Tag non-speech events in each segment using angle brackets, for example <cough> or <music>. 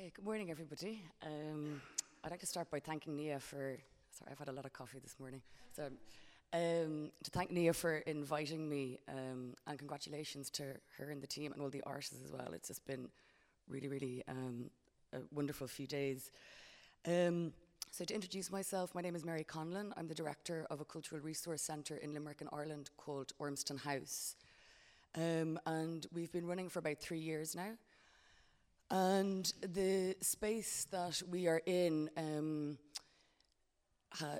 Okay, good morning, everybody. Um, I'd like to start by thanking Nia for. Sorry, I've had a lot of coffee this morning. So, um, to thank Nia for inviting me, um, and congratulations to her and the team and all the artists as well. It's just been really, really um, a wonderful few days. Um, so, to introduce myself, my name is Mary Conlon. I'm the director of a cultural resource centre in Limerick in Ireland called Ormston House. Um, and we've been running for about three years now. And the space that we are in um,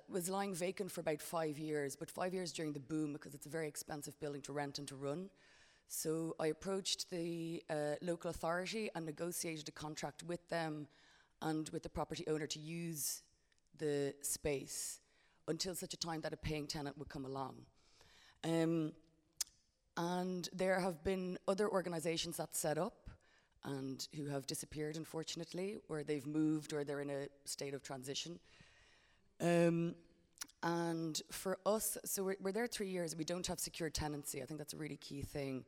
was lying vacant for about five years, but five years during the boom because it's a very expensive building to rent and to run. So I approached the uh, local authority and negotiated a contract with them and with the property owner to use the space until such a time that a paying tenant would come along. Um, and there have been other organizations that set up and who have disappeared, unfortunately, or they've moved or they're in a state of transition. Um, and for us, so we're, we're there three years, we don't have secure tenancy. I think that's a really key thing,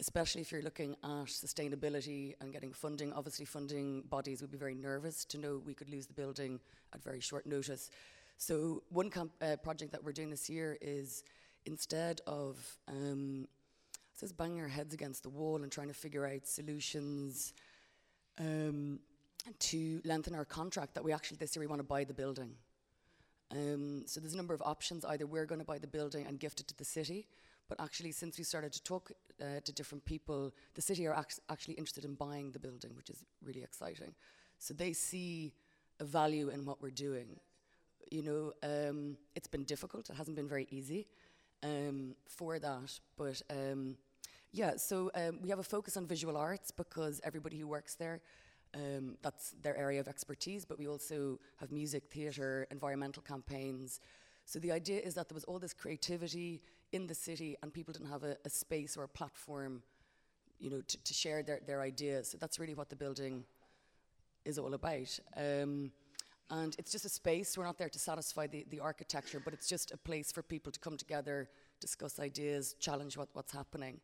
especially if you're looking at sustainability and getting funding. Obviously, funding bodies would be very nervous to know we could lose the building at very short notice. So, one uh, project that we're doing this year is instead of um, says banging our heads against the wall and trying to figure out solutions um, to lengthen our contract that we actually this year we want to buy the building. Um, so there's a number of options. Either we're going to buy the building and gift it to the city, but actually since we started to talk uh, to different people, the city are ac- actually interested in buying the building, which is really exciting. So they see a value in what we're doing. You know, um, it's been difficult. It hasn't been very easy um, for that. But um, yeah, so um, we have a focus on visual arts because everybody who works there, um, that's their area of expertise. But we also have music, theatre, environmental campaigns. So the idea is that there was all this creativity in the city, and people didn't have a, a space or a platform, you know, to, to, share their, their ideas. So that's really what the building is all about. Um, and it's just a space. We're not there to satisfy the, the architecture, but it's just a place for people to come together, discuss ideas, challenge what, what's happening.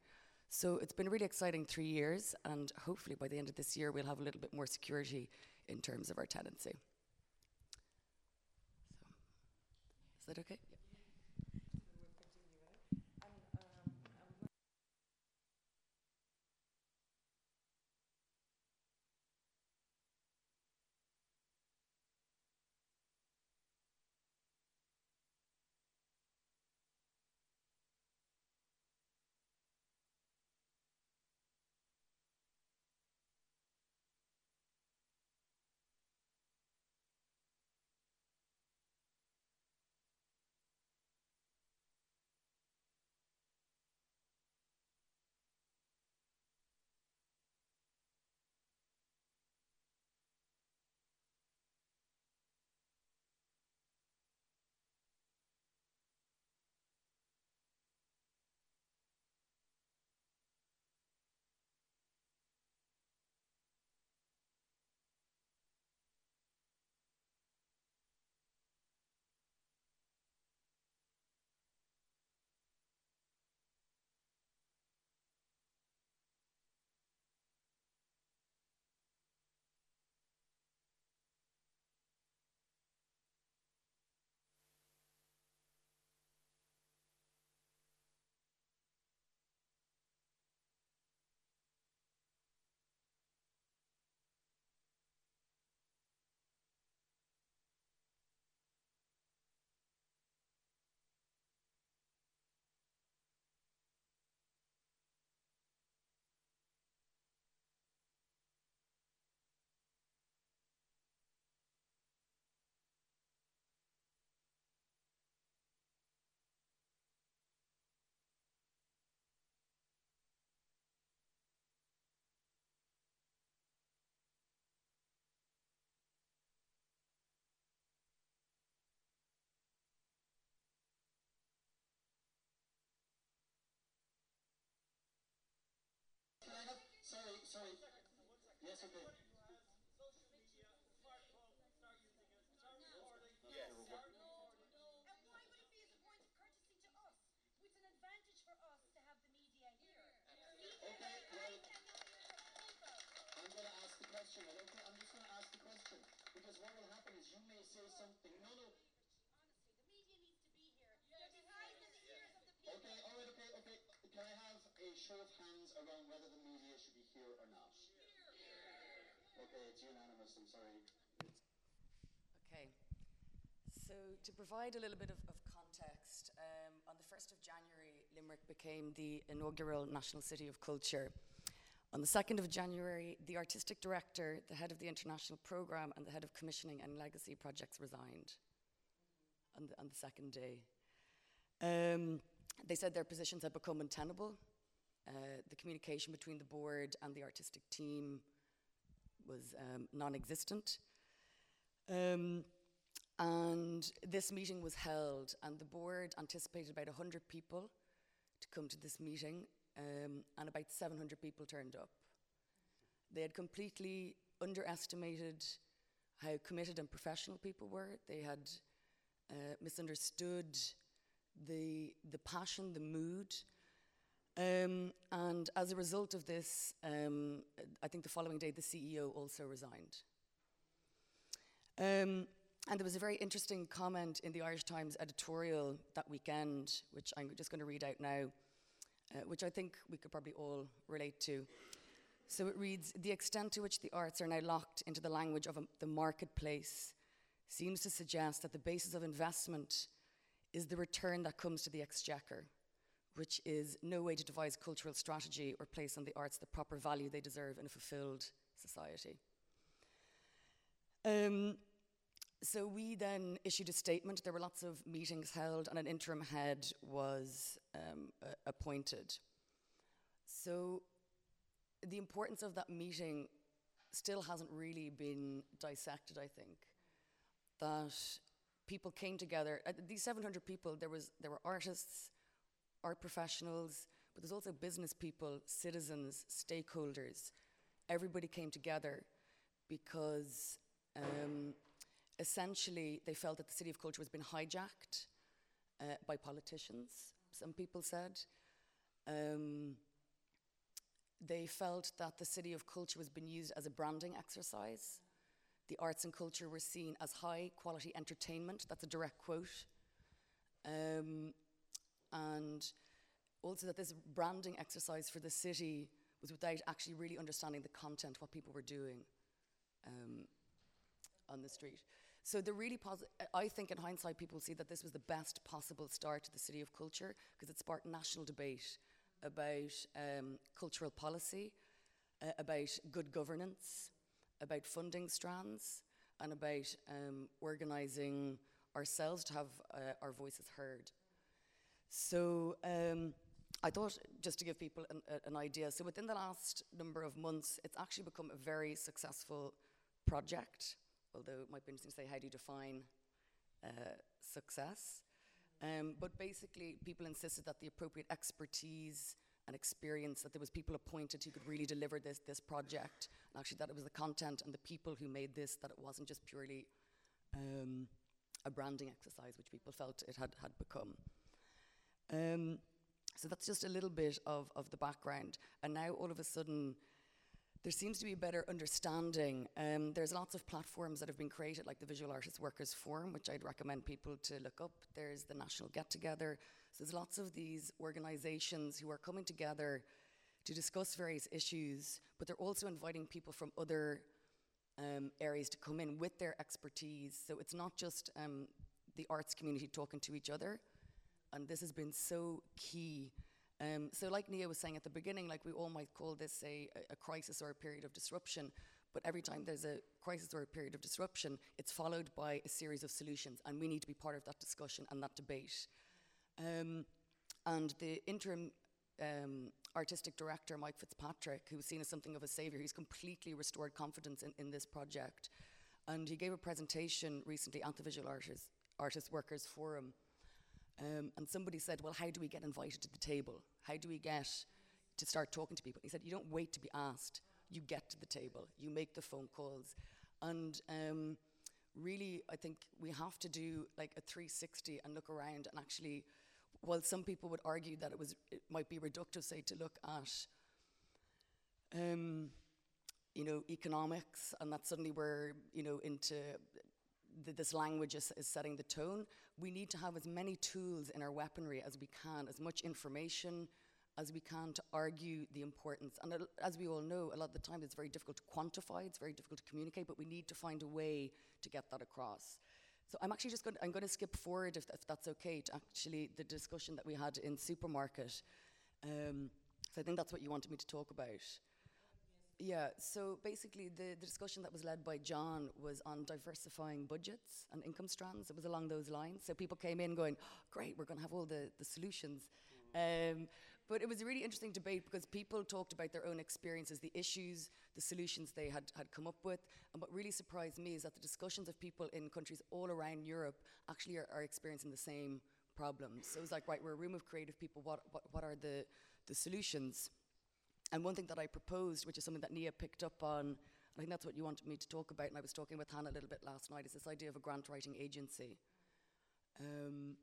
So it's been a really exciting three years, and hopefully by the end of this year, we'll have a little bit more security in terms of our tenancy. So, is that okay? Yes, okay. Social media, smartphone, start using it. Start. Yes. And why would it be as a point of courtesy to us? It's an advantage for us to have the media here. Okay, well, I'm going to ask the question. I don't, I'm just going to ask the question. Because what will happen is you may say something. No, no. Honestly, the media needs to be here. They're the eyes the ears of the people. Okay, all right, okay, okay. Can I have a show of hands around whether the media should be here or not? Okay, it's unanimous. I'm sorry. Okay. So, to provide a little bit of, of context, um, on the 1st of January, Limerick became the inaugural National City of Culture. On the 2nd of January, the artistic director, the head of the international programme, and the head of commissioning and legacy projects resigned on the, on the second day. Um, they said their positions had become untenable. Uh, the communication between the board and the artistic team was um, non existent. Um, and this meeting was held, and the board anticipated about 100 people to come to this meeting, um, and about 700 people turned up. They had completely underestimated how committed and professional people were. They had uh, misunderstood the, the passion, the mood. Um, and as a result of this, um, I think the following day the CEO also resigned. Um, and there was a very interesting comment in the Irish Times editorial that weekend, which I'm just going to read out now, uh, which I think we could probably all relate to. So it reads The extent to which the arts are now locked into the language of a, the marketplace seems to suggest that the basis of investment is the return that comes to the exchequer, which is no way to devise cultural strategy or place on the arts the proper value they deserve in a fulfilled society. Um, so we then issued a statement. There were lots of meetings held, and an interim head was um, uh, appointed. So the importance of that meeting still hasn't really been dissected, I think. That people came together, uh, these 700 people, there, was, there were artists, art professionals, but there's also business people, citizens, stakeholders. Everybody came together because um, essentially they felt that the City of Culture was being hijacked uh, by politicians, some people said. Um, they felt that the City of Culture was being used as a branding exercise. The arts and culture were seen as high quality entertainment. That's a direct quote. Um, and also that this branding exercise for the city was without actually really understanding the content, what people were doing um, on the street. So the really positive, I think in hindsight, people see that this was the best possible start to the City of Culture because it sparked national debate about um, cultural policy, uh, about good governance, about funding strands, and about um, organising ourselves to have uh, our voices heard. So um, I thought, just to give people an, a, an idea, so within the last number of months, it's actually become a very successful project, although it might be interesting to say, how do you define uh, success? Um, but basically, people insisted that the appropriate expertise and experience, that there was people appointed who could really deliver this, this project, and actually that it was the content and the people who made this, that it wasn't just purely um, a branding exercise, which people felt it had, had become. Um, so that's just a little bit of, of the background. And now all of a sudden, there seems to be a better understanding. Um, there's lots of platforms that have been created, like the Visual Artists Workers Forum, which I'd recommend people to look up. There's the National Get Together. So there's lots of these organizations who are coming together to discuss various issues, but they're also inviting people from other um, areas to come in with their expertise. So it's not just um, the arts community talking to each other, and this has been so key. Um, so, like Nia was saying at the beginning, like we all might call this a, a, crisis or a period of disruption, but every time there's a crisis or a period of disruption, it's followed by a series of solutions, and we need to be part of that discussion and that debate. Um, and the interim um, artistic director, Mike Fitzpatrick, who was seen as something of a savior, he's completely restored confidence in, in this project. And he gave a presentation recently at the Visual Artists, Artists Workers Forum. Um, and somebody said, Well, how do we get invited to the table? How do we get to start talking to people? He said, You don't wait to be asked, you get to the table, you make the phone calls. And um, really, I think we have to do like a 360 and look around and actually, while some people would argue that it was it might be reductive, say, to look at um, you know, economics, and that suddenly we're, you know, into th- this language is, is setting the tone. We need to have as many tools in our weaponry as we can, as much information as we can to argue the importance. And it- as we all know, a lot of the time it's very difficult to quantify, it's very difficult to communicate, but we need to find a way to get that across. So I'm actually just going to, I'm going to skip forward if, if that's okay to actually the discussion that we had in supermarket. Um, so I think that's what you wanted me to talk about. Yeah, so basically the, the discussion that was led by John was on diversifying budgets and income strands. It was along those lines. So people came in going, great, we're going to have all the, the solutions. Um, but it was a really interesting debate because people talked about their own experiences, the issues, the solutions they had, had come up with. And what really surprised me is that the discussions of people in countries all around Europe actually are, are experiencing the same problems. So it was like, right, we're a room of creative people. What, what, what are the, the solutions? And one thing that I proposed, which is something that Nia picked up on, I think that's what you wanted me to talk about, and I was talking with Hannah a little bit last night, is this idea of a grant writing agency. Um,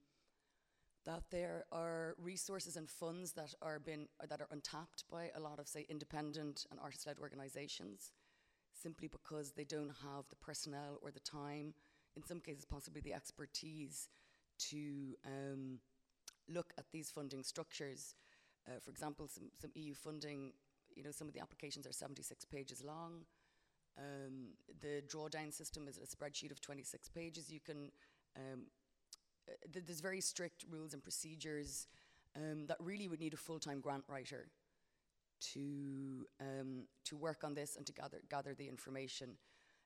that there are resources and funds that are been that are untapped by a lot of say independent and artist-led organizations simply because they don't have the personnel or the time in some cases possibly the expertise to um, look at these funding structures uh, for example some, some eu funding you know some of the applications are 76 pages long um, the drawdown system is a spreadsheet of 26 pages you can um, uh, th- there's very strict rules and procedures um, that really would need a full-time grant writer to um, to work on this and to gather gather the information.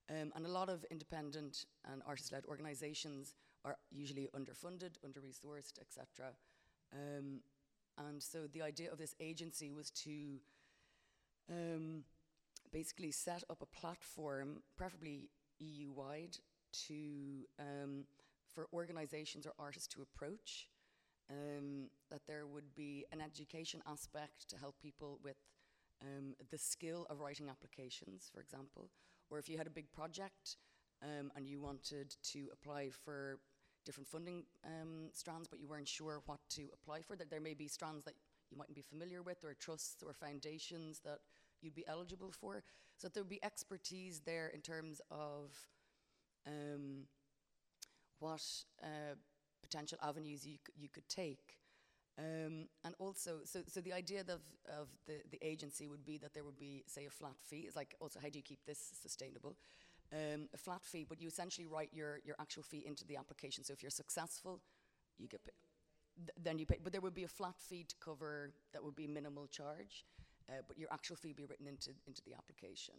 Um, and a lot of independent and artist-led organisations are usually underfunded, under-resourced, etc. Um, and so the idea of this agency was to um, basically set up a platform, preferably EU-wide, to um, for organizations or artists to approach. Um, that there would be an education aspect to help people with um, the skill of writing applications, for example. Or if you had a big project um, and you wanted to apply for different funding um, strands, but you weren't sure what to apply for, that there may be strands that you mightn't be familiar with, or trusts or foundations that you'd be eligible for. So there would be expertise there in terms of um, what uh, potential avenues you, you could take. Um, and also, so, so the idea of, of the, the agency would be that there would be, say, a flat fee. It's like, also, how do you keep this sustainable? Um, a flat fee, but you essentially write your, your actual fee into the application. So if you're successful, you get paid. Th- then you pay, but there would be a flat fee to cover that would be a minimal charge, uh, but your actual fee would be written into, into the application.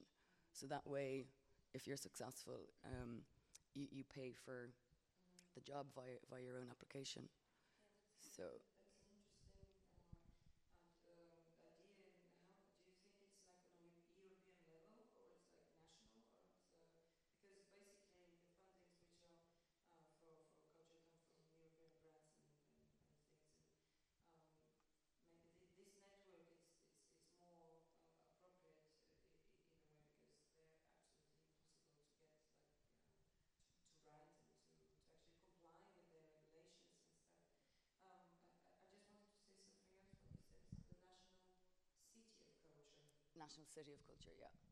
So that way, if you're successful, um, you, you pay for the job via, via your own application. So, That's an interesting uh, and, um, idea. And how do you think it's like on a Eu- European level or it's like national or it's, uh, because basically the fundings which are uh, for for culture come from European grants and, and, and things and um, maybe th- this network is it's, it's more uh, appropriate uh, i- i- in a way because they're absolutely impossible to get like uh, to, to write and to, to actually comply with their regulations and stuff. Um, I, I- I just wanted to say something else. What you said, the National City of Culture, National City of Culture, yeah.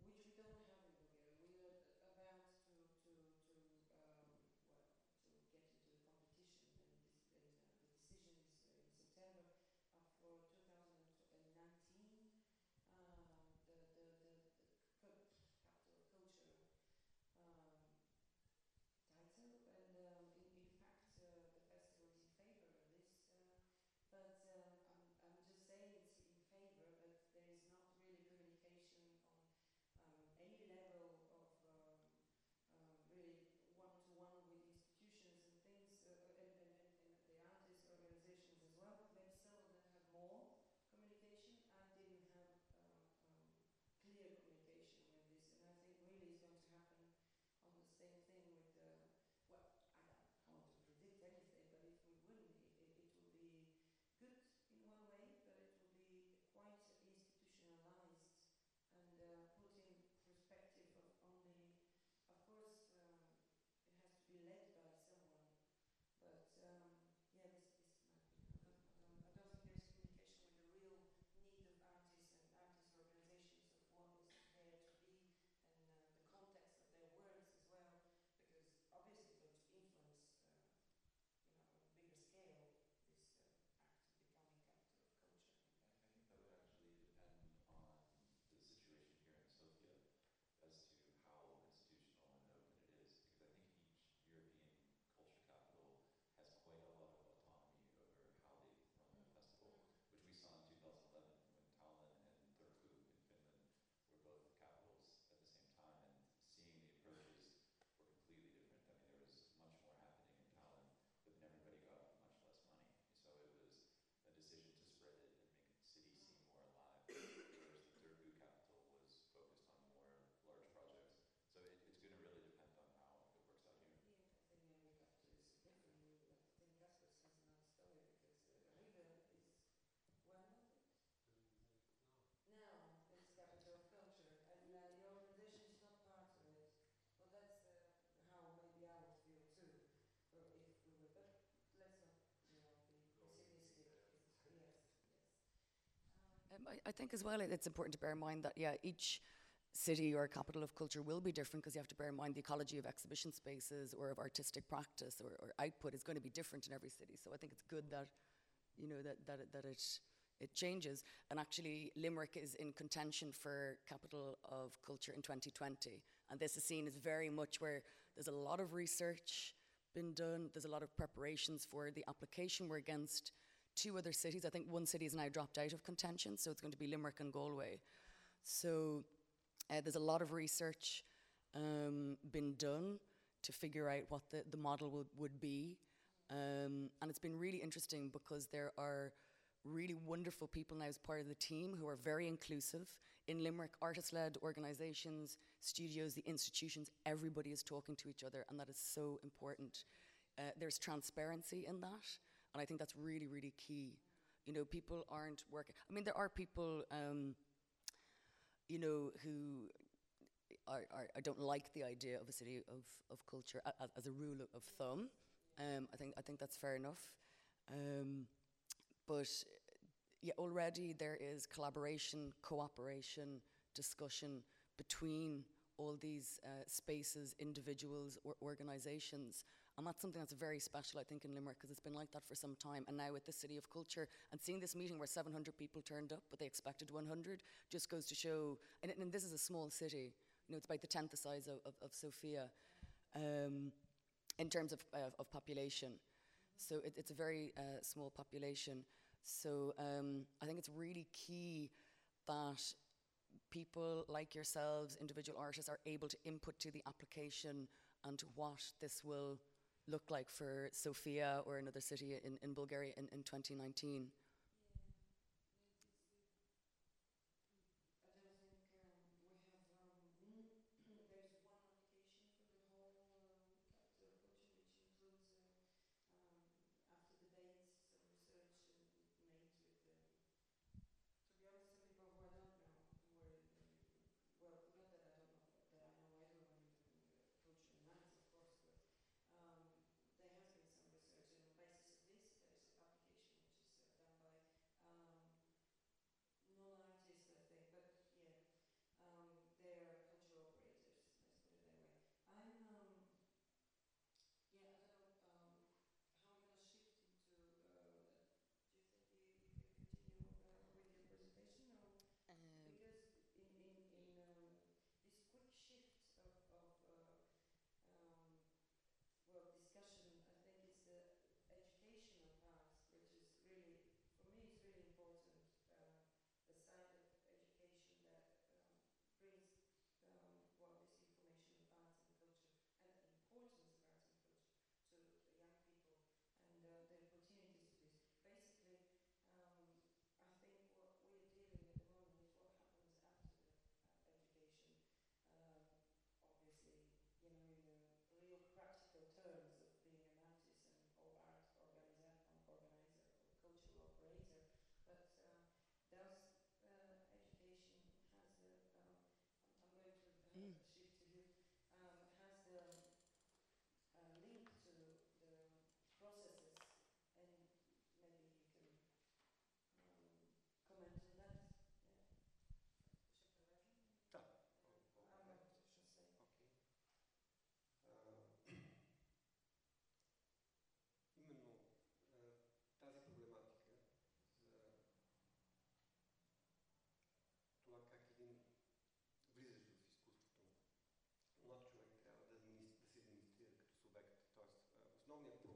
Um, I, I think as well it's important to bear in mind that yeah each city or capital of culture will be different because you have to bear in mind the ecology of exhibition spaces or of artistic practice or, or output is going to be different in every city. So I think it's good that you know that that that it it changes. And actually, Limerick is in contention for capital of culture in 2020, and this is seen as very much where there's a lot of research been done. There's a lot of preparations for the application. We're against two other cities. I think one city has now dropped out of contention, so it's going to be Limerick and Galway. So uh, there's a lot of research um, been done to figure out what the, the model would, would be. Um, and it's been really interesting because there are really wonderful people now as part of the team who are very inclusive. In Limerick, artist led organizations, studios, the institutions, everybody is talking to each other, and that is so important. Uh, there's transparency in that, and I think that's really, really key. You know, people aren't working. I mean, there are people. Um, you know, who are, are, I don't like the idea of a city of, of culture as a rule of thumb. Um, I think I think that's fair enough. Um, but yeah, already there is collaboration, cooperation, discussion between all these uh, spaces, individuals, or organizations. And that's something that's very special, I think, in Limerick, because it's been like that for some time. And now with the City of Culture, and seeing this meeting where 700 people turned up, but they expected 100, just goes to show, and, and this is a small city, you know, it's about the tenth the size of, of, of Sofia, um, in terms of, uh, of population. So it, it's a very uh, small population. So um, I think it's really key that people like yourselves, individual artists, are able to input to the application and to what this will look like for Sofia or another city in, in Bulgaria in, in 2019.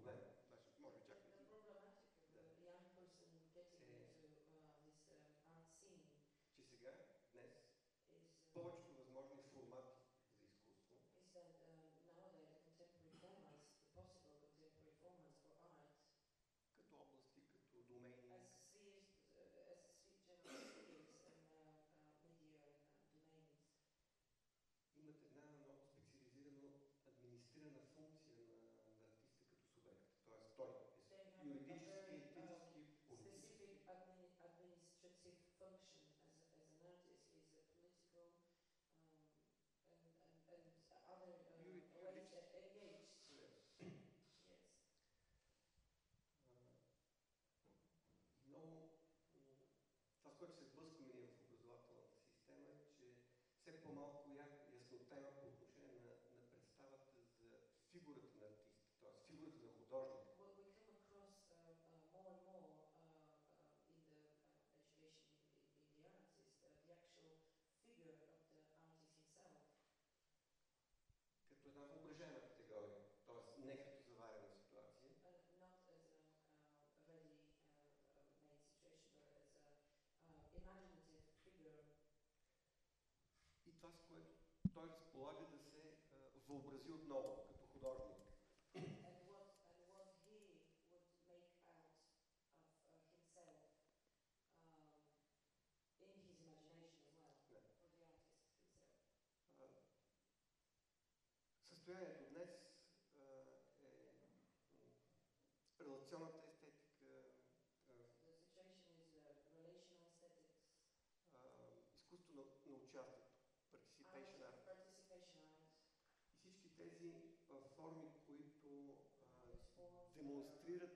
проблema. Znači, može čak i... The problematic of the young person getting into this unseen. Че сега той е юридически, етически, политически. Много това, с което се сблъскваме ние в образователната система е, че все по-малко яснота има по отношение на, на представата за фигурата на артиста, т.е. фигурата на художника. С което той разполага да се а, въобрази отново като художник. and mostrar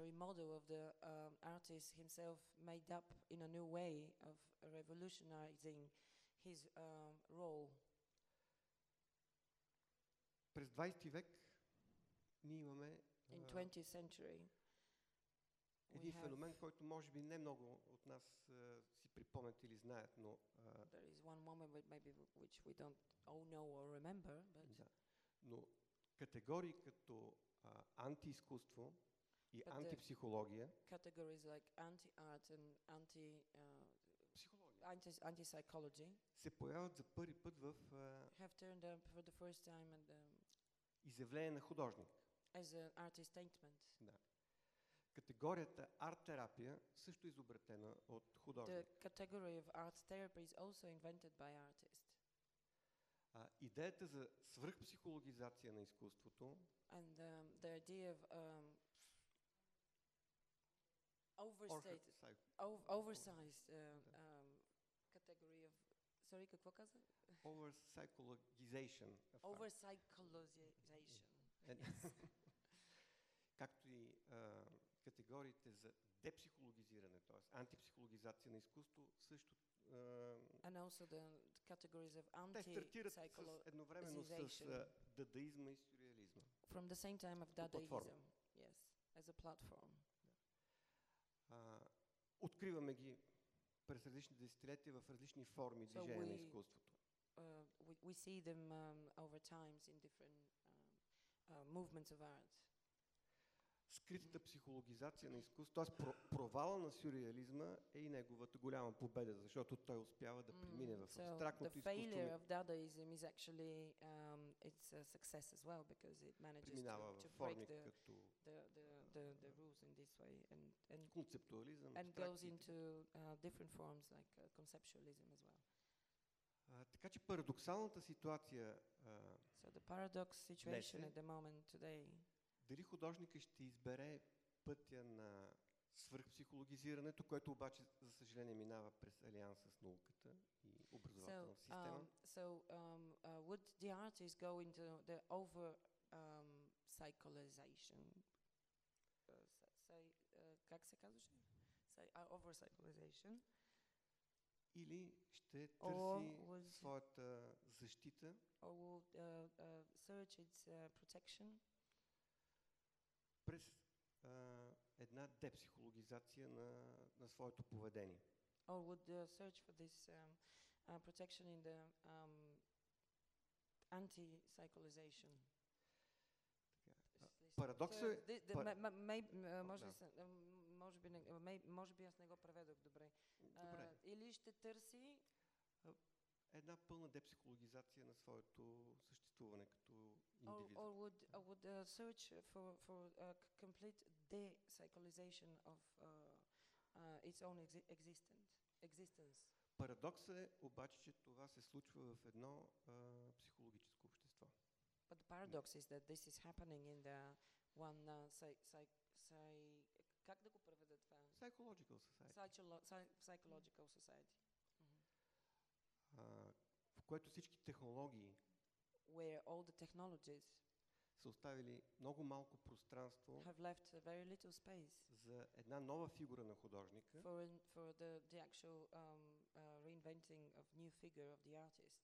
revolutionary model of the um, artist himself made up in a new way of revolutionizing his um, role. през 20 век ние имаме In а, 20th century, we един have, феномен, който може би не много от нас а, си припомнят или знаят, но а, there is one moment which maybe w- which we don't all know or remember, but Да. Но категории като а, антиизкуство и But the- антипсихология, categories like anti-art and anti, uh, психология, anti, anti-psychology се появяват за първи път в а, have turned up for the first time and, um, изявление на художник. as an artist statement. Да. Категорията арт-терапия също е изобретена от The художник. category of art therapy is also invented by artists. А, идеята за свръхпсихологизация на изкуството And um, the idea of um, overstated, Orphan- ov- oversized uh, um, category of. Sorry, какво каза? <laughs> over psychologization of art. Over psychologization. <laughs> <laughs> Е, както и а, категориите за депсихологизиране, т.е. антипсихологизация на изкуство, също а, And also the categories of Те стартират с, anti-psychology едновременно с psychologization. а, дадаизма и сюрреализма. from the same time of Като платформа. Dadaism. Yes, as a platform. А, откриваме ги през различни десетилетия в различни форми So движение на we- изкуството. Uh, we, we see them um, over times in different um, uh, movements of art. Скритата психологизация на изкуството, т.е. Про, провала на сюрреализма е и неговата голяма победа, защото той успява да премине в Mm, абстрактното изкуство, um, manages преминава в форми the, като the, the, the, the rules in this way and, and, концептуализъм, and goes абстракциите. into uh, different forms like uh, conceptualism as well. А, така че парадоксалната ситуация, а, So the paradox situation е- at the moment today дали художника ще избере пътя на свръхпсихологизирането, което обаче, за съжаление, минава през алианса с науката и So, образователната система. um, so um, uh, would the artist go into the over um, psycholization? Uh, psy- uh, как се казваше? Uh, over psycholization. Или ще търси would- своята защита Or would uh, uh, search its uh, protection през а, една депсихологизация на, на своето поведение. or would uh, search for this um, uh, protection in the um, лист. Парадоксът е... може, би, аз не го преведох добре. Добре. Uh, или ще търси Една пълна депсихологизация на своето съществуване като or, индивид. or would or would uh, search for for uh, c- complete de-psycholization of uh, uh, its own exi- existence existence. Парадоксът е обаче, че това се случва в едно а, психологическо общество. But the paradox is that this is happening in the one uh, psy, psy, psy, как да го преведа това? Psychological society. Psycholo- psy, psychological society. Mhm. а, в което всички технологии Where all the technologies са оставили много малко пространство have left a very little space за една нова фигура на художника, for in, for the, the actual um, uh, reinventing of new figure of the artist.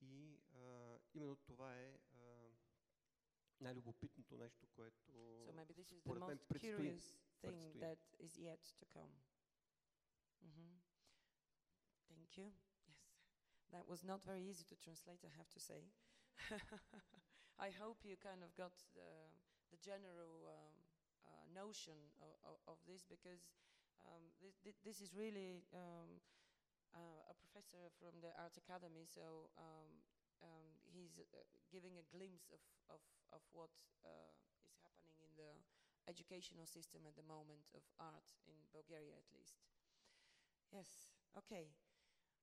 И а, именно това е а, най-любопитното нещо, което So maybe this is the според мен most предстои. curious thing предстои. that is yet to come. Mhm. Thank you. That was not very easy to translate, I have to say. <laughs> I hope you kind of got the, the general um, uh, notion of, of this because um, this, this is really um, uh, a professor from the Art Academy, so um, um, he's uh, giving a glimpse of, of, of what uh, is happening in the educational system at the moment of art in Bulgaria, at least. Yes, okay.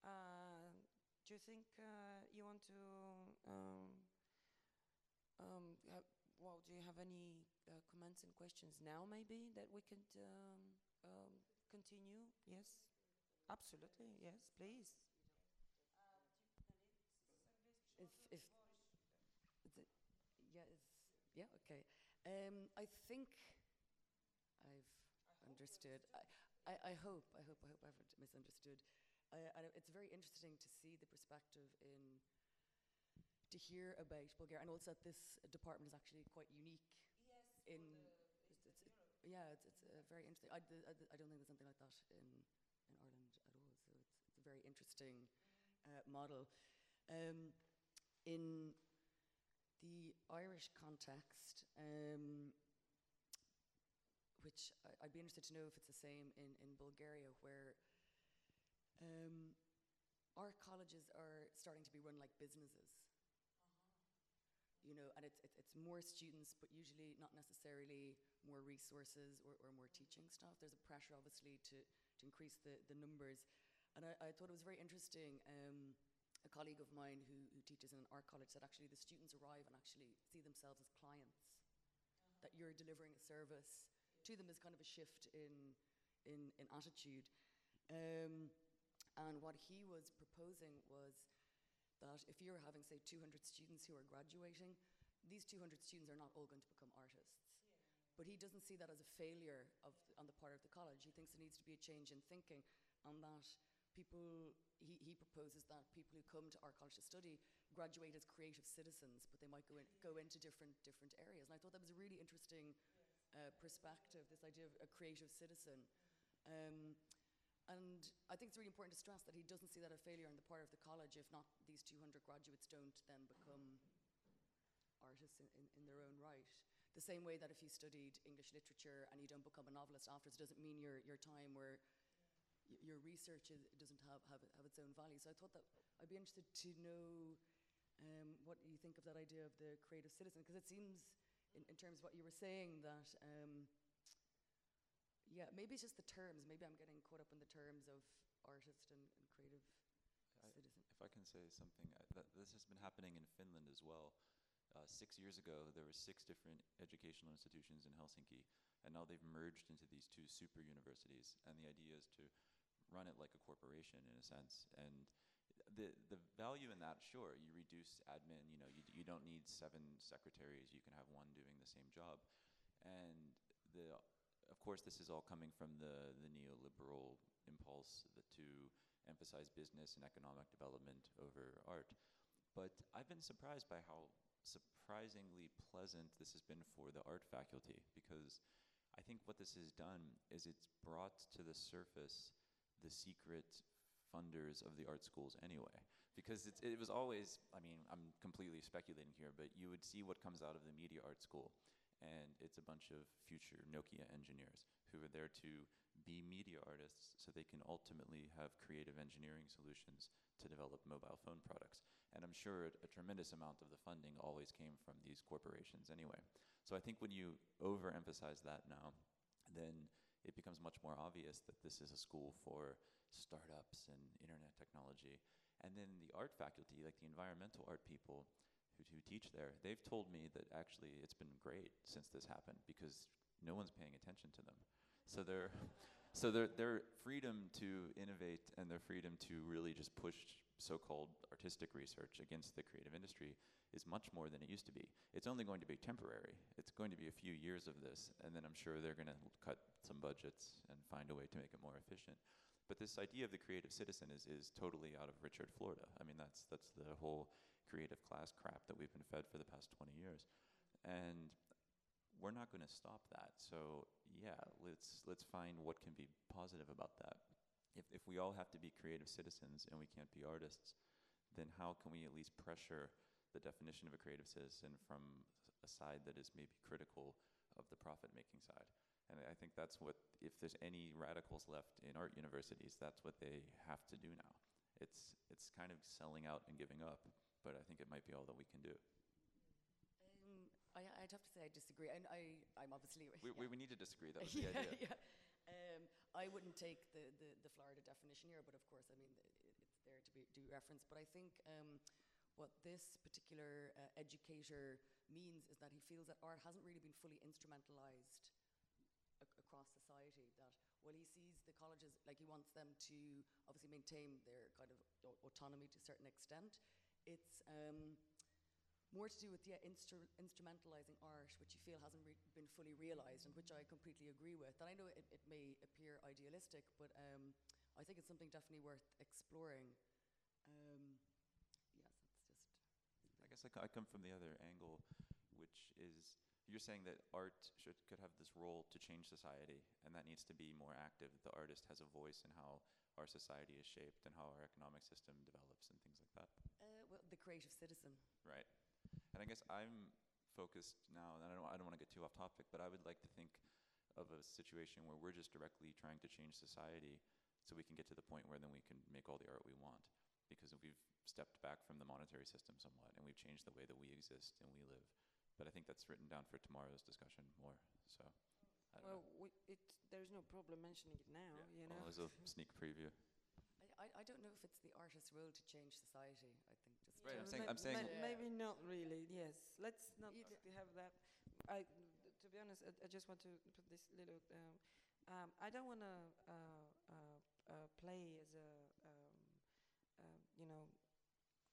Uh, do you think uh, you want to? Um, um, have, well, do you have any uh, comments and questions now, maybe that we could um, um, continue? Yes, absolutely. Yes, please. If, if the, yeah, yeah, okay. Um, I think I've understood. I, I, I hope, I hope, I hope I haven't misunderstood. I, I, it's very interesting to see the perspective in, to hear about Bulgaria, and also that this department is actually quite unique. Yes. in, it's, it's, yeah, it's, it's uh, very interesting. I I don't think there's something like that in, in Ireland at all. So it's, it's a very interesting uh, model. Um, in the Irish context, um, which I, I'd be interested to know if it's the same in, in Bulgaria, where um, art colleges are starting to be run like businesses. You know, and it's, it's, it's more students, but usually not necessarily more resources or, or more teaching staff. There's a pressure, obviously, to, to increase the, the numbers. And I, I thought it was very interesting. Um, a colleague of mine who, who teaches in an art college said actually the students arrive and actually see themselves as clients, that you're delivering a service to them is kind of a shift in, in, in attitude. Um, and what he was proposing was that if you're having, say, 200 students who are graduating, these 200 students are not all going to become artists. But he doesn't see that as a failure of, on the part of the college. He thinks there needs to be a change in thinking on that people, he, he proposes that people who come to our college to study graduate as creative citizens, but they might go, in, go into different, different areas. And I thought that was a really interesting uh, perspective, this idea of a creative citizen. Um, and I think it's really important to stress that he doesn't see that a failure on the part of the college if not these 200 graduates don't then become artists in, in, in their own right. The same way that if you studied English literature and you don't become a novelist afterwards, it doesn't mean your, your time or your research is, doesn't have, have, have its own value. So I thought that I'd be interested to know um, what you think of that idea of the creative citizen, because it seems, in, in terms of what you were saying, that um, yeah, maybe it's just the terms. Maybe I'm getting caught up in the terms of artist and, and creative I- citizen. If I can say something, I, this has been happening in Finland as well. Uh, six years ago, there were six different educational institutions in Helsinki, and now they've merged into these two super universities. And the idea is to run it like a corporation in a sense. And the the value in that, sure, you reduce admin. You know, you, you don't need seven secretaries. You can have one doing the same job. And the of course, this is all coming from the, the neoliberal impulse to emphasize business and economic development over art. But I've been surprised by how surprisingly pleasant this has been for the art faculty because I think what this has done is it's brought to the surface the secret funders of the art schools anyway. Because it was always, I mean, I'm completely speculating here, but you would see what comes out of the media art school and it's a bunch of future Nokia engineers who are there to be media artists so they can ultimately have creative engineering solutions to develop mobile phone products. And I'm sure a tremendous amount of the funding always came from these corporations anyway. So I think when you overemphasize that now, then it becomes much more obvious that this is a school for startups and internet technology. And then the art faculty, like the environmental art people, who, who teach there, they've told me that actually it's been great since this happened because no one's paying attention to them. So their, <laughs> so their, their freedom to innovate and their freedom to really just push so-called artistic research against the creative industry is much more than it used to be. It's only going to be temporary. It's going to be a few years of this, and then I'm sure they're going to cut some budgets and find a way to make it more efficient. But this idea of the creative citizen is, is totally out of Richard Florida. I mean, that's, that's the whole creative class crap that we've been fed for the past 20 years. And we're not going to stop that. So yeah, let's, let's find what can be positive about that. If, if we all have to be creative citizens and we can't be artists, then how can we at least pressure the definition of a creative citizen from a side that is maybe critical of the profit-making side? And I think that's what, if there's any radicals left in art universities, that's what they have to do now. It's, it's kind of selling out and giving up, but I think it might be all that we can do. Um, I, I'd have to say I disagree. And I, I'm obviously. We, yeah. we, we need to disagree, that <laughs> was the yeah, idea. yeah. Um, I wouldn't take the, the, the Florida definition here, but of course, I mean, it, it's there to be do reference. But I think um, what this particular uh, educator means is that he feels that art hasn't really been fully instrumentalized across society. That while he sees the colleges, like he wants them to obviously maintain their kind of autonomy to a certain extent, it's um, more to do with yeah, instru- instrumentalizing art, which you feel hasn't been fully realized, and which I completely agree with. And I know it, it may appear idealistic, but um, I think it's something definitely worth exploring. Um, yes, it's just. I guess I, I come from the other angle, which is you're saying that art should could have this role to change society, and that needs to be more active. The artist has a voice in how our society is shaped and how our economic system develops and things like that. Well, the creative citizen. Right. And I guess I'm focused now, and I don't, I don't want to get too off topic, but I would like to think of a situation where we're just directly trying to change society so we can get to the point where then we can make all the art we want. Because we've stepped back from the monetary system somewhat, and we've changed the way that we exist and we live. But I think that's written down for tomorrow's discussion more. So, I don't Well, know. we, it, there's no problem mentioning it now, Yeah. you Well, know. as a sneak preview. I, I, I don't know if it's the artist's role to change society. I think just. Right, I'm saying- ma- I'm saying- ma- maybe not really. Yes, let's not You to have that. I, to be honest, I, I just want to put this little. Um, um, I don't want to uh, uh, uh, play as a, um, uh, you know,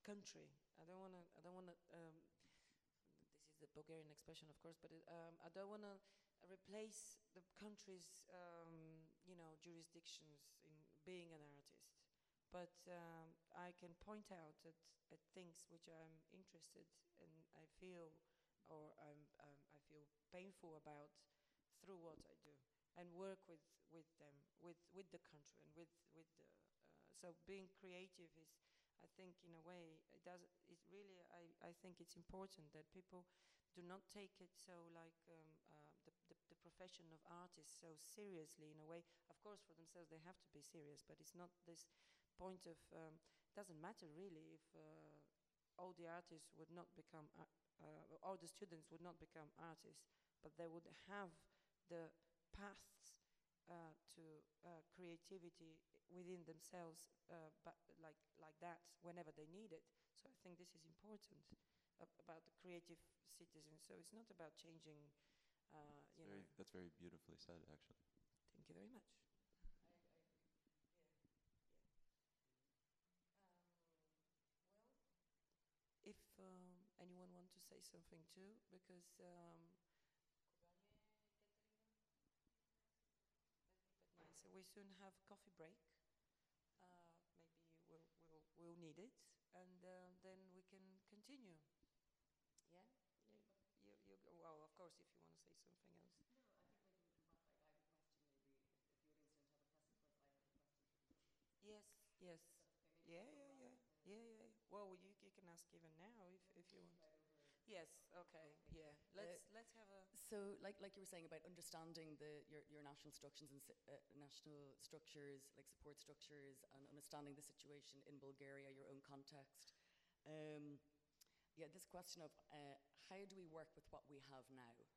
country. I don't want to. I don't want to. Um, this is the Bulgarian expression, of course, but it, um, I don't want to replace the country's, um, you know, jurisdictions in being an artist. But um, I can point out at, at things which I'm interested in, I feel or I'm, um, I feel painful about through what I do and work with, with them, with, with the country and with, with the, uh, so being creative is, I think in a way, it does, it really, I, I think it's important that people do not take it so like um, uh, the, the, the profession of artist so seriously in a way. Of course, for themselves they have to be serious, but it's not this point of, um, doesn't matter really if uh, all the artists would not become, ar- uh, all the students would not become artists, but they would have the paths uh, to uh, creativity within themselves, uh, but like like that whenever they need it. So I think this is important ab- about the creative citizen. So it's not about changing, uh, you very, know. that's very beautifully said, actually. Thank you very much. If um, anyone want to say something too, because um. So we soon have coffee break. Uh, maybe we'll, we'll, we'll need it, and uh, then we can continue. Yeah. You, you, you, well, of course, if you want to say something else. Yes. Yes. Yeah. Yeah. Yeah. Yeah. Yeah. Well, you, you can ask even now if, if you want. Yes. Okay. Yeah. Let's let's have a. So, like, like you were saying about understanding the your, your national structures and uh, national structures, like support structures, and understanding the situation in Bulgaria, your own context. Um, yeah, this question of uh, how do we work with what we have now is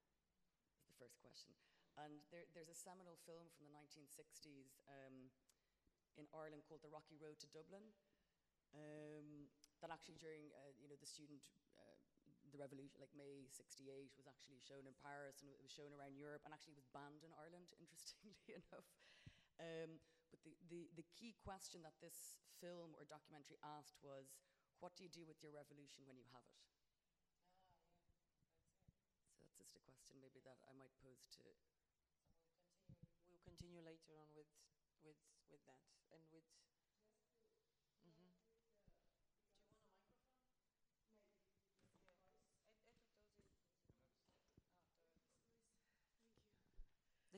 the first question. And there, there's a seminal film from the 1960s um, in Ireland called The Rocky Road to Dublin. Um, that actually during uh, you know the student uh, the revolution like May 68 was actually shown in Paris and it was shown around Europe and actually was banned in Ireland <laughs> interestingly <laughs> enough um, but the, the, the key question that this film or documentary asked was what do you do with your revolution when you have it so that's just a question maybe that I might pose to We'll continue later on with with with that and with.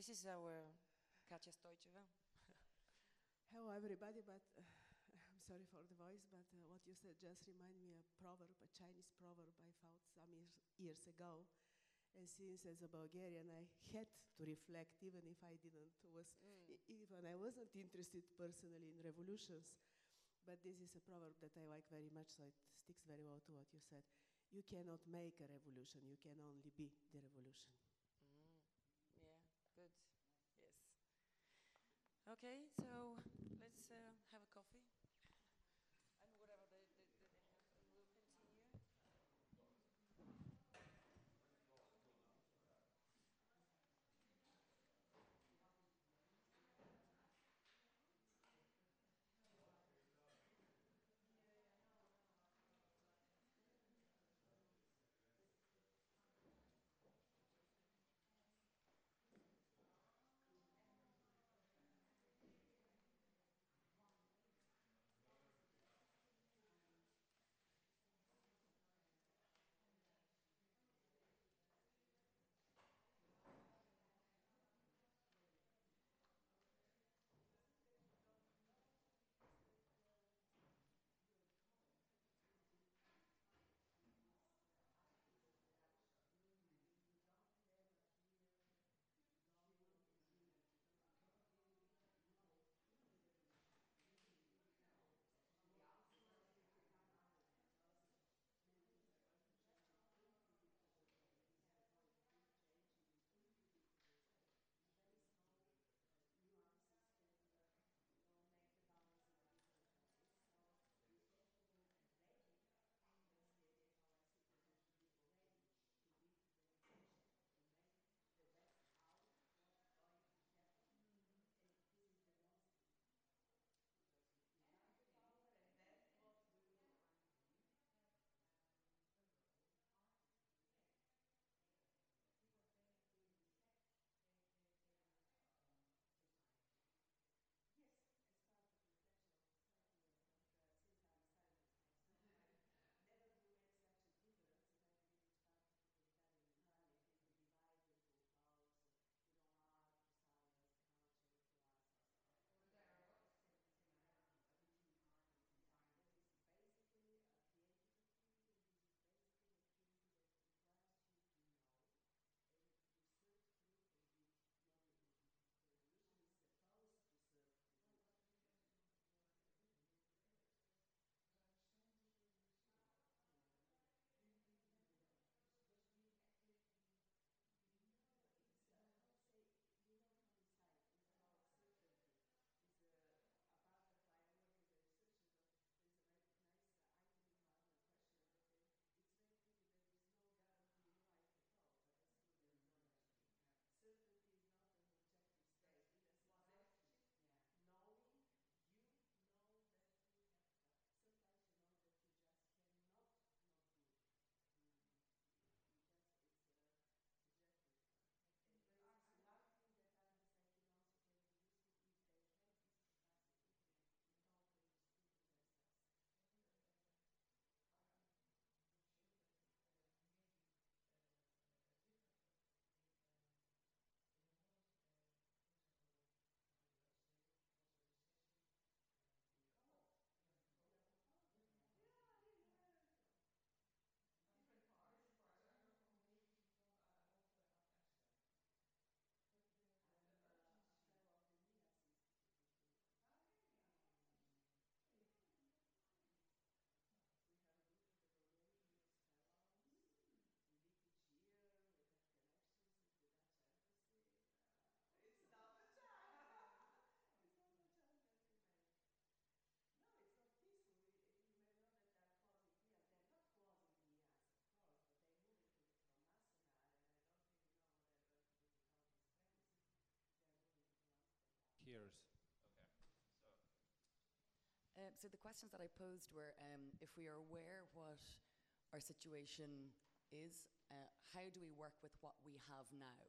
This is our Katja Stojčeva. Hello, everybody, but uh, <sighs> I'm sorry for the voice, but uh, what you said just reminded me of a proverb, a Chinese proverb I found some years, years ago. And since as a Bulgarian, I had to reflect, even if I didn't, was e- even I wasn't interested personally in revolutions. But this is a proverb that I like very much, so it sticks very well to what you said. You cannot make a revolution; you can only be the revolution. Mm. Yeah, good. Yes. Okay, so so the questions that I posed were um, if we are aware what our situation is, uh, how do we work with what we have now?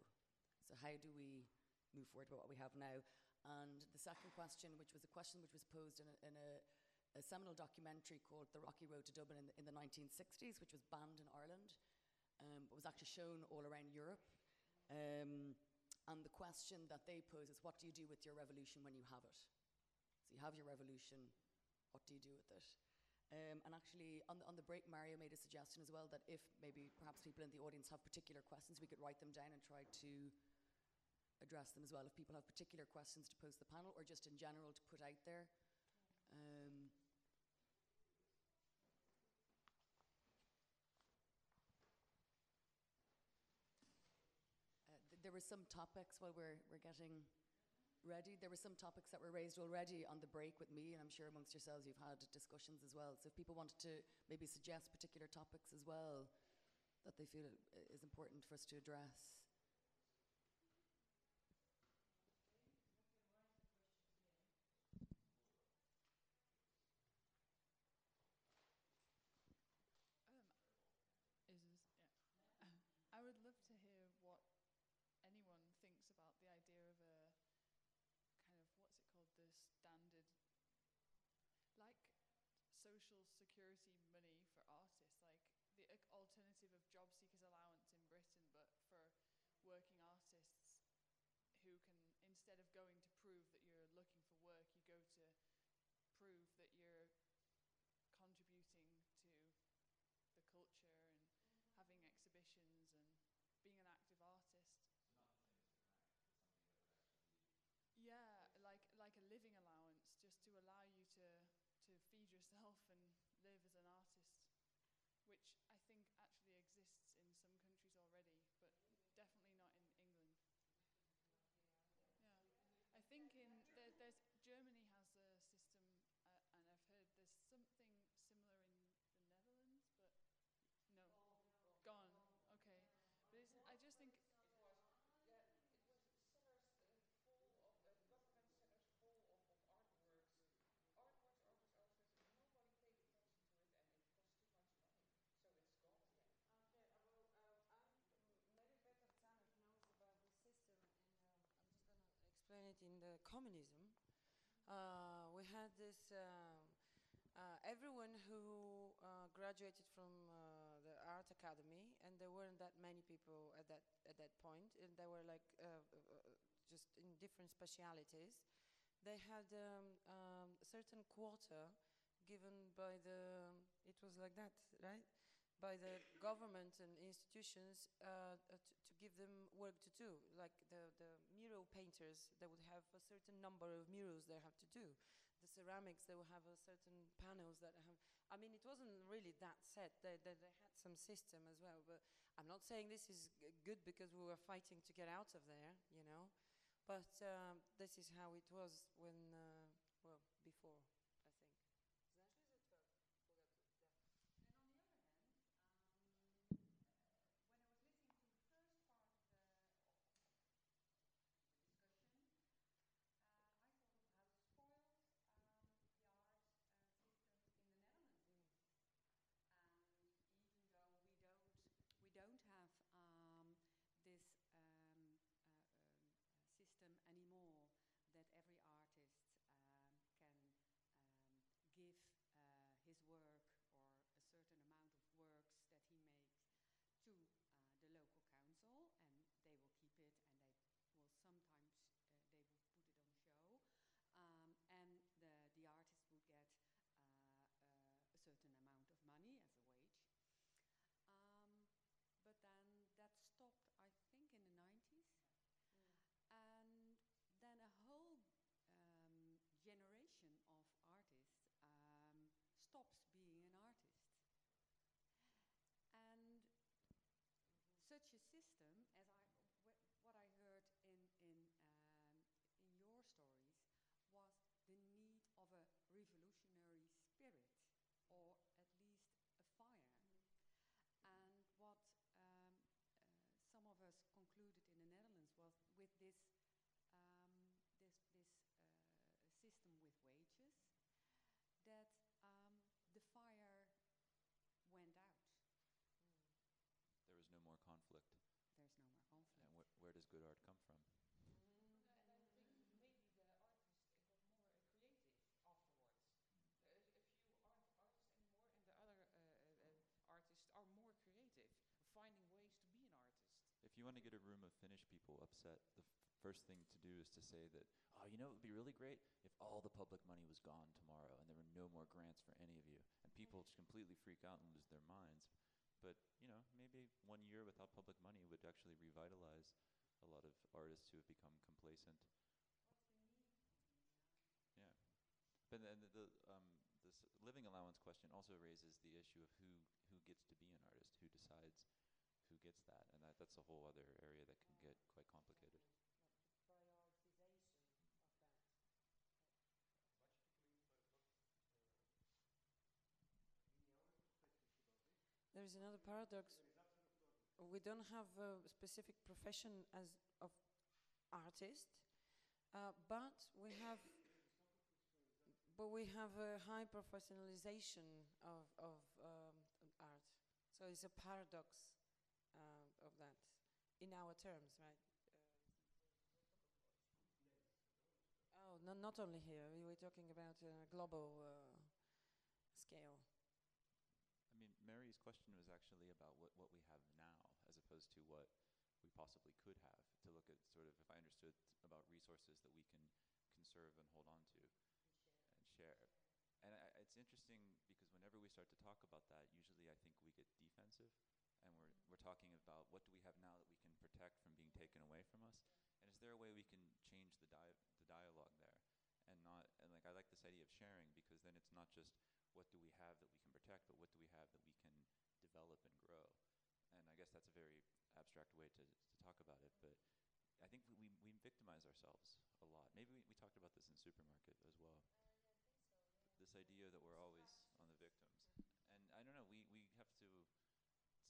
So how do we move forward with what we have now? And the second question, which was a question which was posed in a, in a, a seminal documentary called The Rocky Road to Dublin in the, in the 1960s, which was banned in Ireland, um, but was actually shown all around Europe. Um, and the question that they pose is, what do you do with your revolution when you have it? So you have your revolution, what do you do with it? Um, and actually, on the, on the break, Mario made a suggestion as well that if maybe perhaps people in the audience have particular questions, we could write them down and try to address them as well. If people have particular questions to pose to the panel or just in general to put out there. Um, uh, th- there were some topics while we're, we're getting ready. There were some topics that were raised already on the break with me, and I'm sure amongst yourselves you've had discussions as well. So if people wanted to maybe suggest particular topics as well that they feel is important for us to address. Um, is this, yeah. I would love to hear what anyone thinks about the idea of a kind of what's it called the standard like social security money for artists like the alternative of job seekers allowance in Britain but for working artists who can instead of going to prove that you're looking for work you go to prove that you're contributing to the culture and mm-hmm. having exhibitions and being an active artist. Yeah, like like a living allowance, just to allow you to to yourself and live as an artist, which I think actually exists in some countries already, but definitely not in England. Yeah, I think in there, there's Germany has a system, uh, and I've heard there's something similar in the Netherlands, but no, gone. Okay, but it's, I just think. Okay, uh, well, uh, I'm maybe better Tanner knows about the system, and uh, I'm just gonna explain it in the communism. Uh, we had this. Um, uh, everyone who uh, graduated from uh, the art academy, and there weren't that many people at that at that point, and they were like uh, uh, uh, just in different specialities. They had um, um, a certain quota given by the. It was like that, right? By the government and institutions uh, uh, to, to give them work to do. Like the, the mural painters, they would have a certain number of murals they have to do. The ceramics, they will have a certain panels that have. I mean, it wasn't really that set. They, they, they had some system as well. But I'm not saying this is good because we were fighting to get out of there, you know. But um, this is how it was when, uh, well, before, I think. And on the other hand, um, uh, when I was listening to the first part of the, of, of the discussion, uh, I thought of how spoiled um, the art uh, systems in the Netherlands is. And even though we don't, we don't have um, this um, uh, um, uh, system anymore that every artist um, can um, give uh, his work or a certain amount of works that he makes to uh, the local council and they will keep it and they will sometimes uh, they will put it on show um, and the, the artist would get uh, uh, a certain amount of money as a wage um, but then that stopped I think in the 90s and then a whole um, generation of artists um, stops being an artist. And such a system, as I, wh- what I heard in, in, um, in your stories, was the need of a revolutionary spirit, or at least a fire. And what um, uh, some of us concluded in the Netherlands was with this um, this, this uh, system with wages, that more conflict. There's no more conflict. And wh- where does good art come from? And I think maybe the artist got more uh, creative afterwards. Uh, if, if you aren't artist anymore, and the other uh, artists are more creative, finding ways to be an artist. If you want to get a room of Finnish people upset, the f- first thing to do is to say that, oh, you know, it would be really great if all the public money was gone tomorrow and there were no more grants for any of you. And people just completely freak out and lose their minds. But, you know, maybe one year without public money would actually revitalize a lot of artists who have become complacent. Yeah. But then the, the, um, this living allowance question also raises the issue of who, who gets to be an artist, who decides who gets that, and that, that's a whole other area that can get quite complicated. Prioritization of that. There is another paradox. We don't have a specific profession as of artist, uh, but we have but we have a high professionalization of, of um, art. So it's a paradox uh, of that in our terms, right? Uh, oh, no, not only here. We were talking about a global uh, scale. Mary's question was actually about what, what we have now, as opposed to what we possibly could have, to look at sort of, if I understood, about resources that we can conserve and hold on to. And share. And I, it's interesting because whenever we start to talk about that, usually I think we get defensive, and we're, mm-hmm. we're talking about what do we have now that we can protect from being taken away from us, and is there a way we can change the, di- the dialogue there? And not, and like I like this idea of sharing because then it's not just what do we have that we can protect, but what do we have that we can develop and grow? And I guess that's a very abstract way to, to talk about it, but I think we, we, we victimize ourselves a lot. Maybe we, we talked about this in supermarket as well. This idea that we're always on the victims, and I don't know. We, we have to.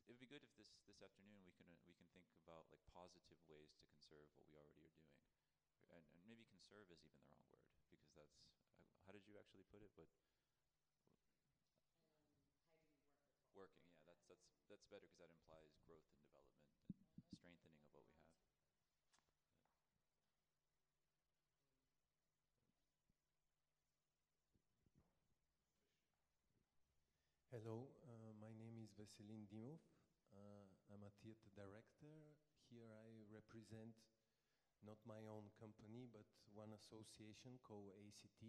It would be good if this this afternoon we can uh, we can think about like positive ways to conserve what we already are doing, and, and maybe conserve is even the wrong word because that's. Uh, how did you actually put it? But working, yeah, that's that's that's better because that implies growth and development and strengthening of what we have. Hello, uh, my name is Veselin Dimov. Uh, I'm a theater director. Here I represent not my own company, but one association called ACT,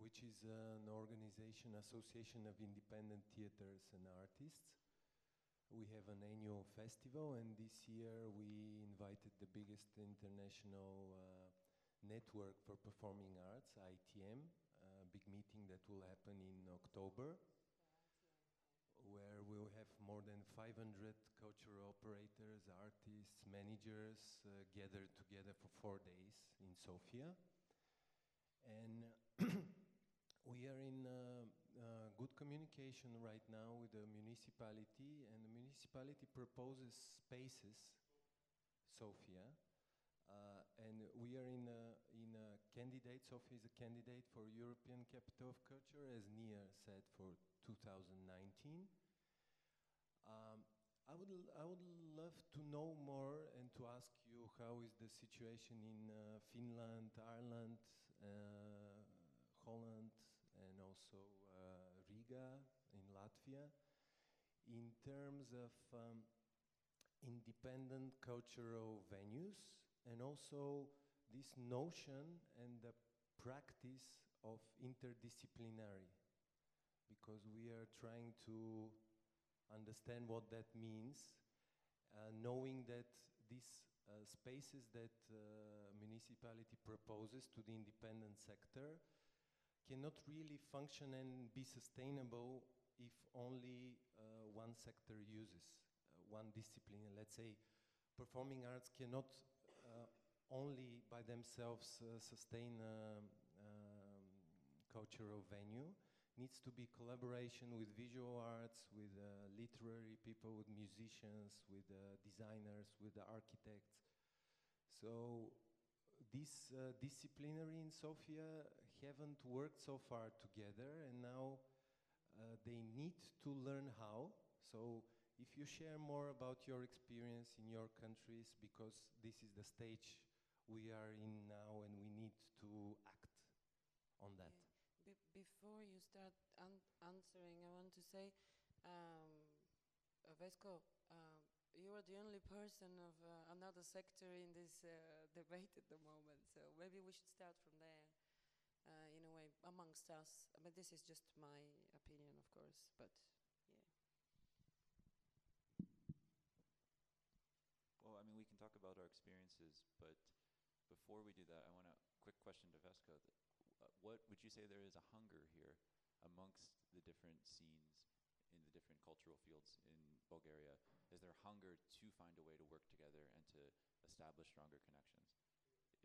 which is an organization, Association of Independent Theaters and Artists. We have an annual festival, and this year we invited the biggest international uh, network for performing arts, IETM, a big meeting that will happen in October, where we'll have more than 500 cultural operators, artists, managers uh, gathered together for four days in Sofia. And <clears throat> <coughs> we are in uh, uh, good communication right now with the municipality, and the municipality proposes spaces, Sofia, uh, and we are in a, in a candidate, Sofia is a candidate for European Capital of Culture, as Nia said, for 2019. Um, I would, I would love to know more and to ask you how is the situation in uh, Finland, Ireland, uh, Holland, and also uh, Riga in Latvia, in terms of um, independent cultural venues and also this notion and the practice of interdisciplinary because we are trying to understand what that means uh, knowing that these uh, spaces that uh, municipality proposes to the independent sector cannot really function and be sustainable if only uh, one sector uses uh, one discipline. Let's say performing arts cannot uh, only by themselves uh, sustain um, um, cultural venue. Needs to be collaboration with visual arts, with uh, literary people, with musicians, with uh, designers, with architects. So this uh, disciplinary in Sofia haven't worked so far together, and now uh, they need to learn how. So if you share more about your experience in your countries, because this is the stage we are in now and we need to act on that. Yeah. Be- before you start an- answering, I want to say, um, Vesco, uh, you are the only person of uh, another sector in this uh, debate at the moment, so maybe we should start from there. Uh, in a way, amongst us, but this is just my opinion, of course. But yeah, Well, I mean, we can talk about our experiences, but before we do that, I want a quick question to Vesco. Uh, What would you say there is a hunger here amongst the different scenes in the different cultural fields in Bulgaria? Is there hunger to find a way to work together and to establish stronger connections?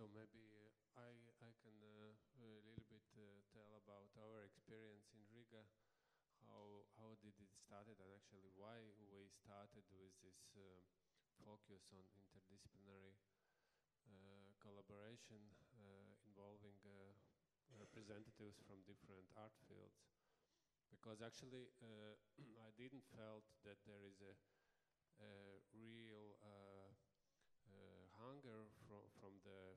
So maybe uh, I I can uh, a little bit uh, tell about our experience in Riga. How how did it started and actually why we started with this focus on interdisciplinary uh, collaboration uh, involving uh, representatives from different art fields. Because actually <clears throat> I didn't felt that there is a, a real hunger from from the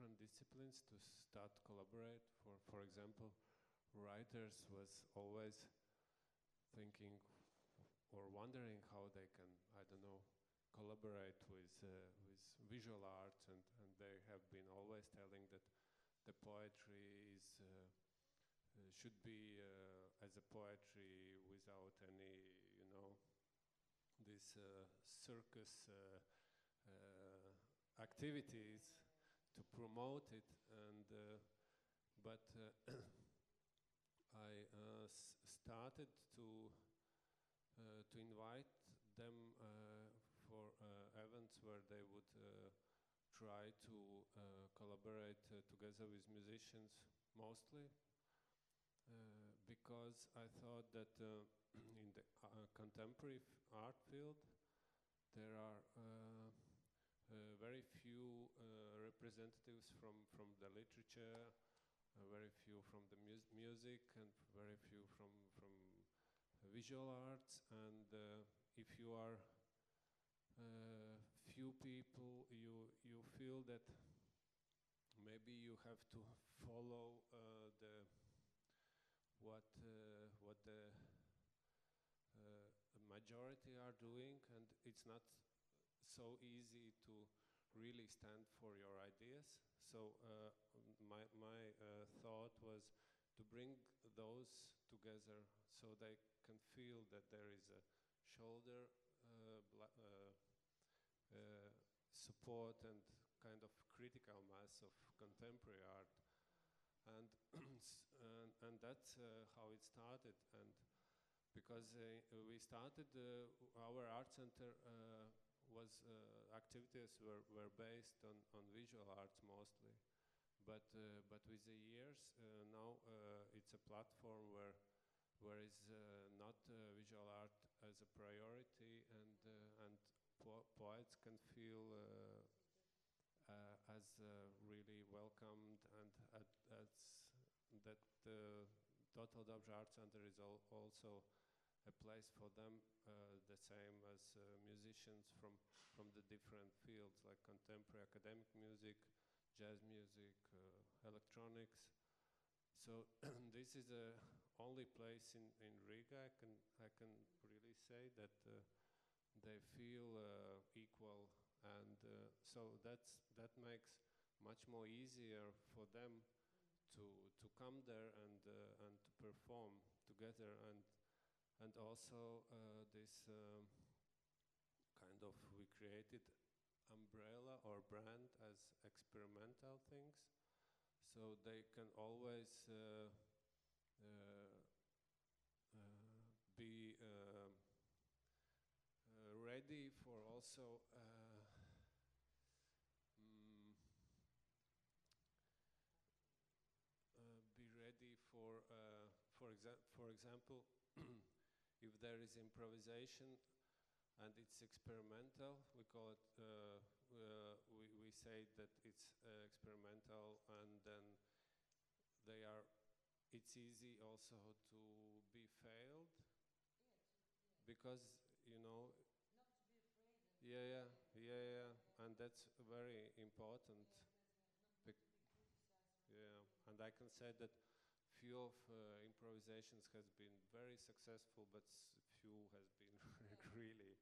different disciplines to start collaborate. For for example, writers was always thinking or wondering how they can I don't know collaborate with uh, with visual arts and and they have been always telling that the poetry is. Uh, uh, should be uh, as a poetry without any, you know, this uh, circus activities to promote it and uh, but uh, <coughs> I uh, started to uh, to invite them uh, for uh, events where they would try to collaborate together with musicians mostly because I thought that <coughs> in the contemporary art field there are uh, very few uh, representatives from, from the literature, uh, very few from the mus- music, and very few from, from visual arts. And if you are few people, you, you feel that maybe you have to follow the what what the uh, majority are doing, and it's not so easy to really stand for your ideas. So uh, my my uh, thought was to bring those together so they can feel that there is a shoulder uh, support and kind of critical mass of contemporary art and <clears throat> and, and that's uh, how it started and because uh, we started uh, our art center was uh, activities were, were based on, on visual arts mostly. But uh, but with the years uh, now it's a platform where whereas uh, not uh, visual art as a priority, and uh, and po- poets can feel as really welcomed, and at, that the Totaldobže Art Center is al- also a place for them, uh, the same as uh, musicians from from the different fields like contemporary academic music, jazz music, uh, electronics. So <clears throat> this is the only place in, in Riga I can I can really say that uh, they feel uh, equal, and uh, so that's that makes much more easier for them to to come there and and to perform together and and also uh, this um, kind of we created umbrella or brand as experimental things. So they can always uh, uh, be ready for also mm, be ready for for exa- for example if there is improvisation and it's experimental we call it uh, uh, we, we say that it's uh, experimental and then they are it's easy also to be failed. Because you know yeah yeah yeah yeah and that's very important. Bec- yeah and i can say that few of uh, improvisations has been very successful but few has been <laughs> really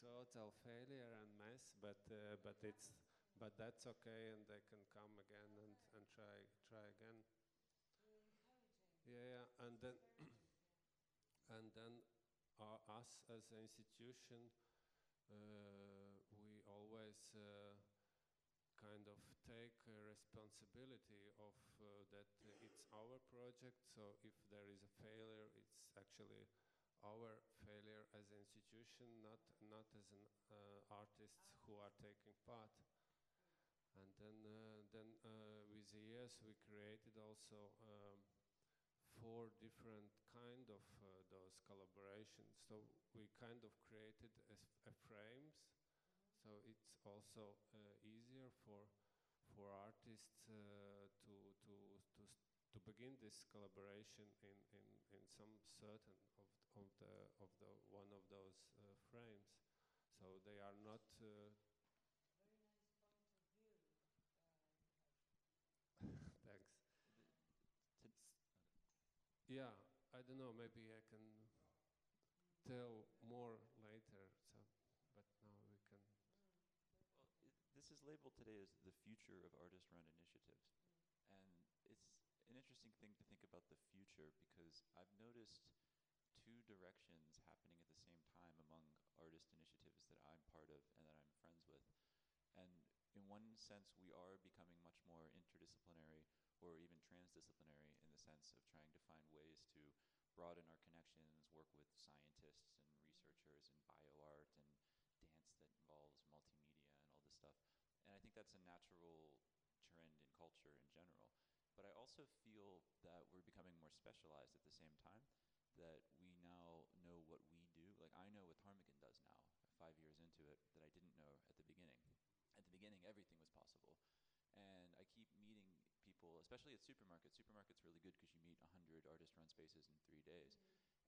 total failure. and mess but uh, but it's but that's okay and they can come again and, and try try again. Yeah, yeah and then <clears throat> and then uh, us as an institution uh, we always uh, kind of take a responsibility of uh, that uh, it's our project. So if there is a failure it's actually our failure as an institution not not as an uh, artists who are taking part. And then uh, then uh, with the years we created also um, four different kind of uh, those collaborations. So we kind of created a, a frames so it's also uh, easier for for artists uh, to to to to begin this collaboration in in in some certain of of the of the one of those uh, frames. So they are not uh, <laughs> thanks. yeah i don't know maybe i can tell more later so but now we can Well, it, is today as the future of artist-run initiatives, and it's an interesting thing to think about the future because I've noticed two directions happening at the same time among artist initiatives that I'm part of and that I'm friends with. And in one sense, we are becoming much more interdisciplinary or even transdisciplinary in the sense of trying to find ways to broaden our connections, work with scientists and researchers in bioart and dance that involves multimedia and all this stuff. And I think that's a natural trend in culture in general. But I also feel that we're becoming more specialized at the same time, that we now know what we do. Like, I know what Ptarmigan does now, five years into it, that I didn't know at the beginning. At the beginning, everything was possible. And I keep meeting people, especially at supermarkets. Supermarkets really good because you meet 100 artist run spaces in three days.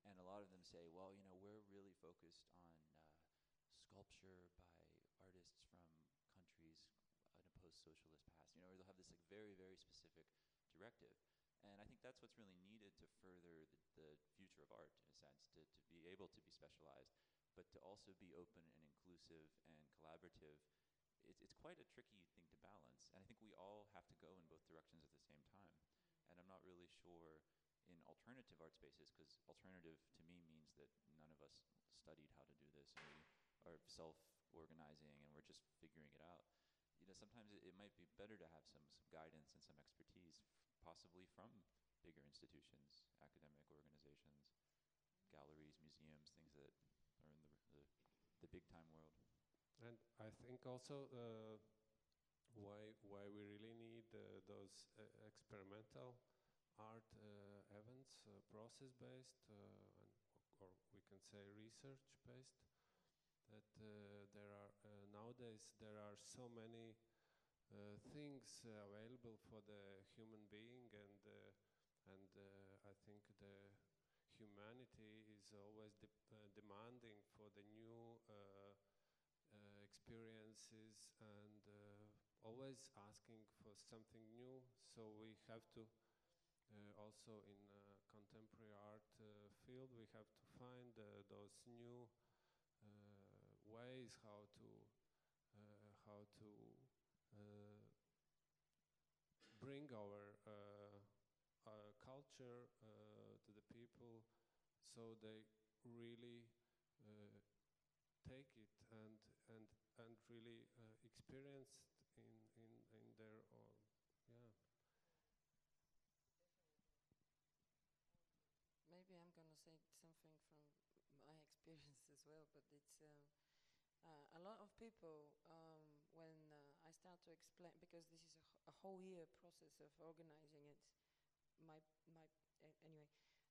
And a lot of them say, well, you know, we're really focused on uh, sculpture by artists from countries post-socialist past. You know, or they'll have this like very, very specific directive. And I think that's what's really needed to further the, the future of art, in a sense, to, to be able to be specialized, but to also be open and inclusive and collaborative. It's, it's quite a tricky thing to balance. And I think we all have to go in both directions at the same time. And I'm not really sure in alternative art spaces, because alternative to me means that none of us studied how to do this and we are self-organizing and we're just figuring it out. Know, sometimes it, it might be better to have some, some guidance and some expertise, possibly from bigger institutions, academic organizations, galleries, museums, things that are in the, the, the big time world. And I think also uh, why why we really need uh, those uh, experimental art uh, events uh, process based, uh, or we can say research based. That uh, there are uh, nowadays there are so many uh, things available for the human being, and and I think the humanity is always de- demanding for the new uh, experiences and uh, always asking for something new. So we have to uh, also in contemporary art field we have to find those new ways how to uh, how to uh, bring our uh, uh, culture to the people so they really take it and and and really uh, experience in in in their own yeah. Maybe I'm gonna say something from my <laughs> experience as well, but it's um, uh, a lot of people um, when uh, I start to explain because this is a, a whole year process of organizing it. My my anyway,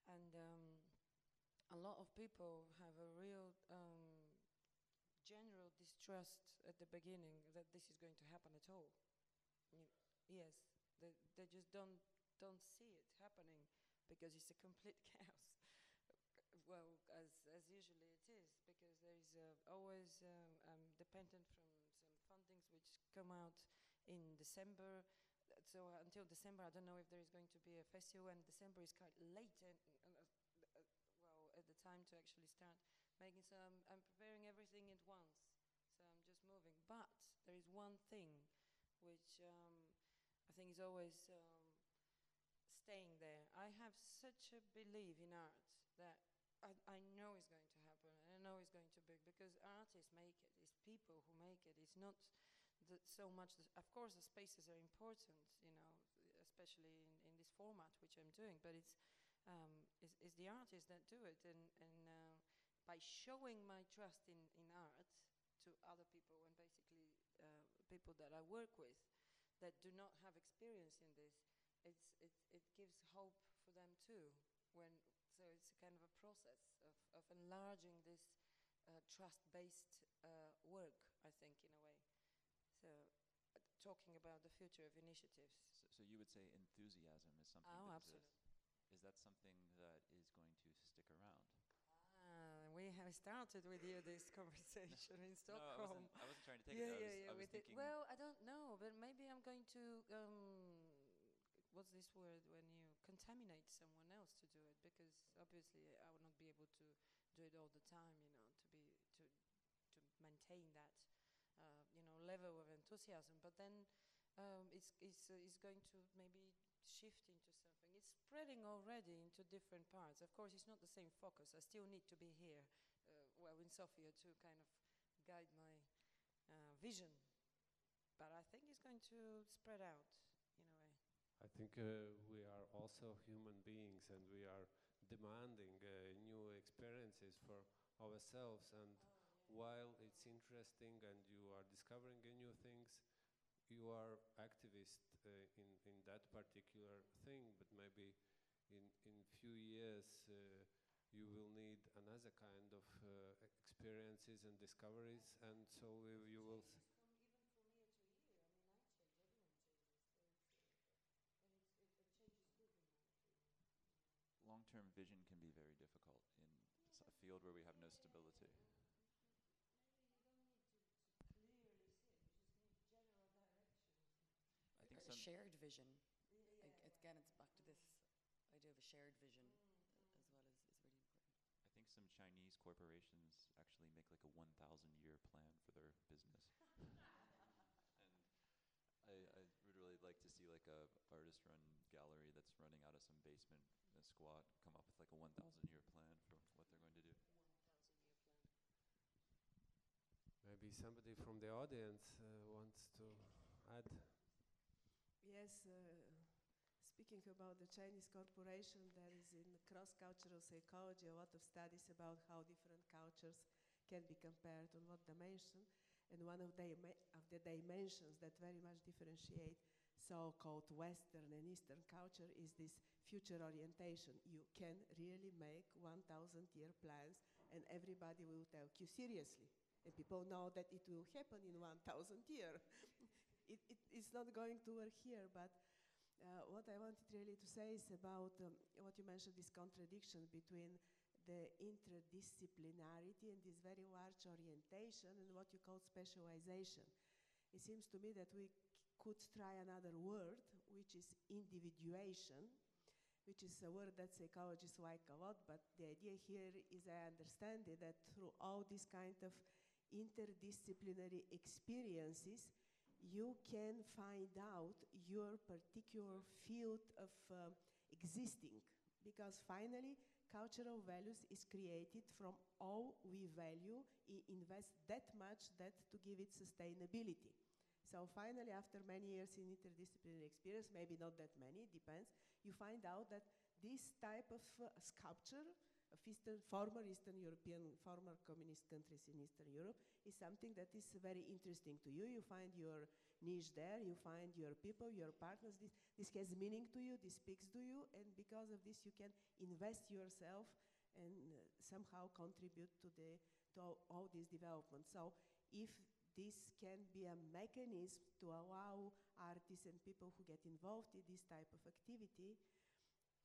and um, a lot of people have a real um, general distrust at the beginning that this is going to happen at all. Y- yes, they, they just don't don't see it happening because it's a complete <laughs> chaos. Well, as as usually it is, because there is uh, always um, um, dependent from some fundings which come out in December. So uh, until December, I don't know if there is going to be a festival, and December is quite late, and, and uh, uh, well, at the time to actually start making. So I'm, I'm preparing everything at once. So I'm just moving. But there is one thing which um, I think is always um, staying there. I have such a belief in art that I, I know it's going to happen and I know it's going to be because artists make it. It's people who make it. It's not so much. Of course, the spaces are important, you know, especially in, in this format which I'm doing. But it's um, it's, it's the artists that do it, and and uh, by showing my trust in in art to other people and basically uh, people that I work with that do not have experience in this, it's, it, it gives hope for them too. When so it's a kind of a process of, of enlarging this uh, trust-based uh, work, I think, in a way. So, uh, talking about the future of initiatives. So, so you would say enthusiasm is something Oh, that absolutely. Is that something that is going to stick around? Ah, we have started with you this <laughs> conversation in Stockholm. <laughs> No, I wasn't, I wasn't trying to take yeah, it. I yeah, was, yeah. I was thinking. Well, I don't know, but maybe I'm going to. Um, what's this word when you contaminate someone else to do it? Because obviously I would not be able to do it all the time. You know, to be to to maintain that. Uh, you know, level of enthusiasm, but then um, it's it's uh, it's going to maybe shift into something. It's spreading already into different parts. Of course, it's not the same focus. I still need to be here, uh, well, in Sofia to kind of guide my uh, vision. But I think it's going to spread out. I think uh, we are also human beings and we are demanding uh, new experiences for ourselves. And while it's interesting and you are discovering new things, you are activist uh, in, in that particular thing, but maybe in in few years uh, you will need another kind of uh, experiences and discoveries, and so you will. Vision can be very difficult in a field where we have no stability. I think a some. shared vision. Ag- Again, it's back to this idea of a shared vision as well as is really important. I think some Chinese corporations actually make like a 1,000 year plan for their business. <laughs> and I, I would really like to see like a artist run gallery that's running out of some basement, a squat, come up with like a 1,000 year plan for what they're going to do. Maybe somebody from the audience uh, wants to add. Yes, uh, speaking about the Chinese corporation, there is in cross-cultural psychology a lot of studies about how different cultures can be compared on what dimension. And one of, the, of the dimensions that very much differentiate so-called Western and Eastern culture is this future orientation. You can really make 1,000 year plans and everybody will take you seriously. And people know that it will happen in 1,000 years. <laughs> it, it, it's not going to work here, but uh, what I wanted really to say is about um, what you mentioned, this contradiction between the interdisciplinarity and this very large orientation and what you call specialization. It seems to me that we could try another word, which is individuation, which is a word that psychologists like a lot, but the idea here is I understand it that through all these kind of interdisciplinary experiences, you can find out your particular field of uh, existing. Because finally, cultural values is created from all we value, invest that much that to give it sustainability. So finally, after many years in interdisciplinary experience, maybe not that many, depends, you find out that this type of uh, sculpture of Eastern, former Eastern European, former communist countries in Eastern Europe is something that is very interesting to you. You find your niche there, you find your people, your partners. This, this has meaning to you, this speaks to you, and because of this, you can invest yourself and uh, somehow contribute to, the, to all, all this development. So if this can be a mechanism to allow artists and people who get involved in this type of activity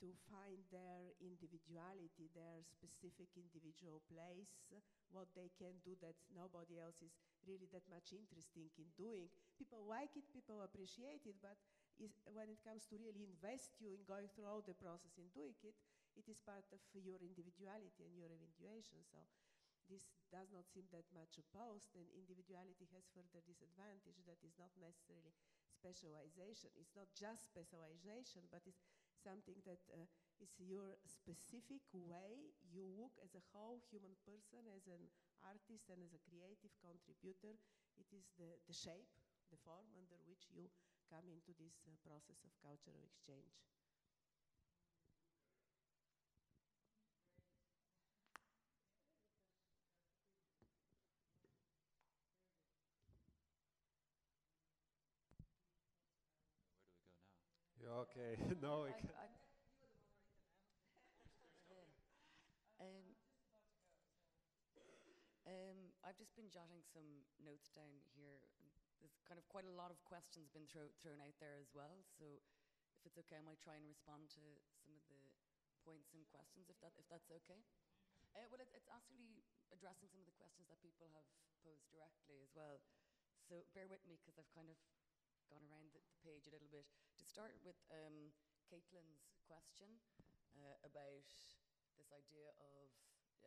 to find their individuality, their specific individual place, what they can do that nobody else is really that much interesting in doing. People like it, people appreciate it, but when it comes to really invest you in going through all the process in doing it, it is part of your individuality and your individuation. So this does not seem that much opposed, and individuality has further disadvantage that is not necessarily specialization. It's not just specialization, but it's something that uh, is your specific way you look as a whole human person, as an artist, and as a creative contributor. It is the, the shape, the form under which you come into this uh, process of cultural exchange. Okay, <laughs> no, I, I, I, um, um, I've just been jotting some notes down here. There's kind of quite a lot of questions been throw, thrown out there as well. So, if it's okay, I might try and respond to some of the points and questions, if that if that's okay. Uh, well, it, it's actually addressing some of the questions that people have posed directly as well. So bear with me because I've kind of gone around the, the page a little bit. To start with um, Caitlin's question uh, about this idea of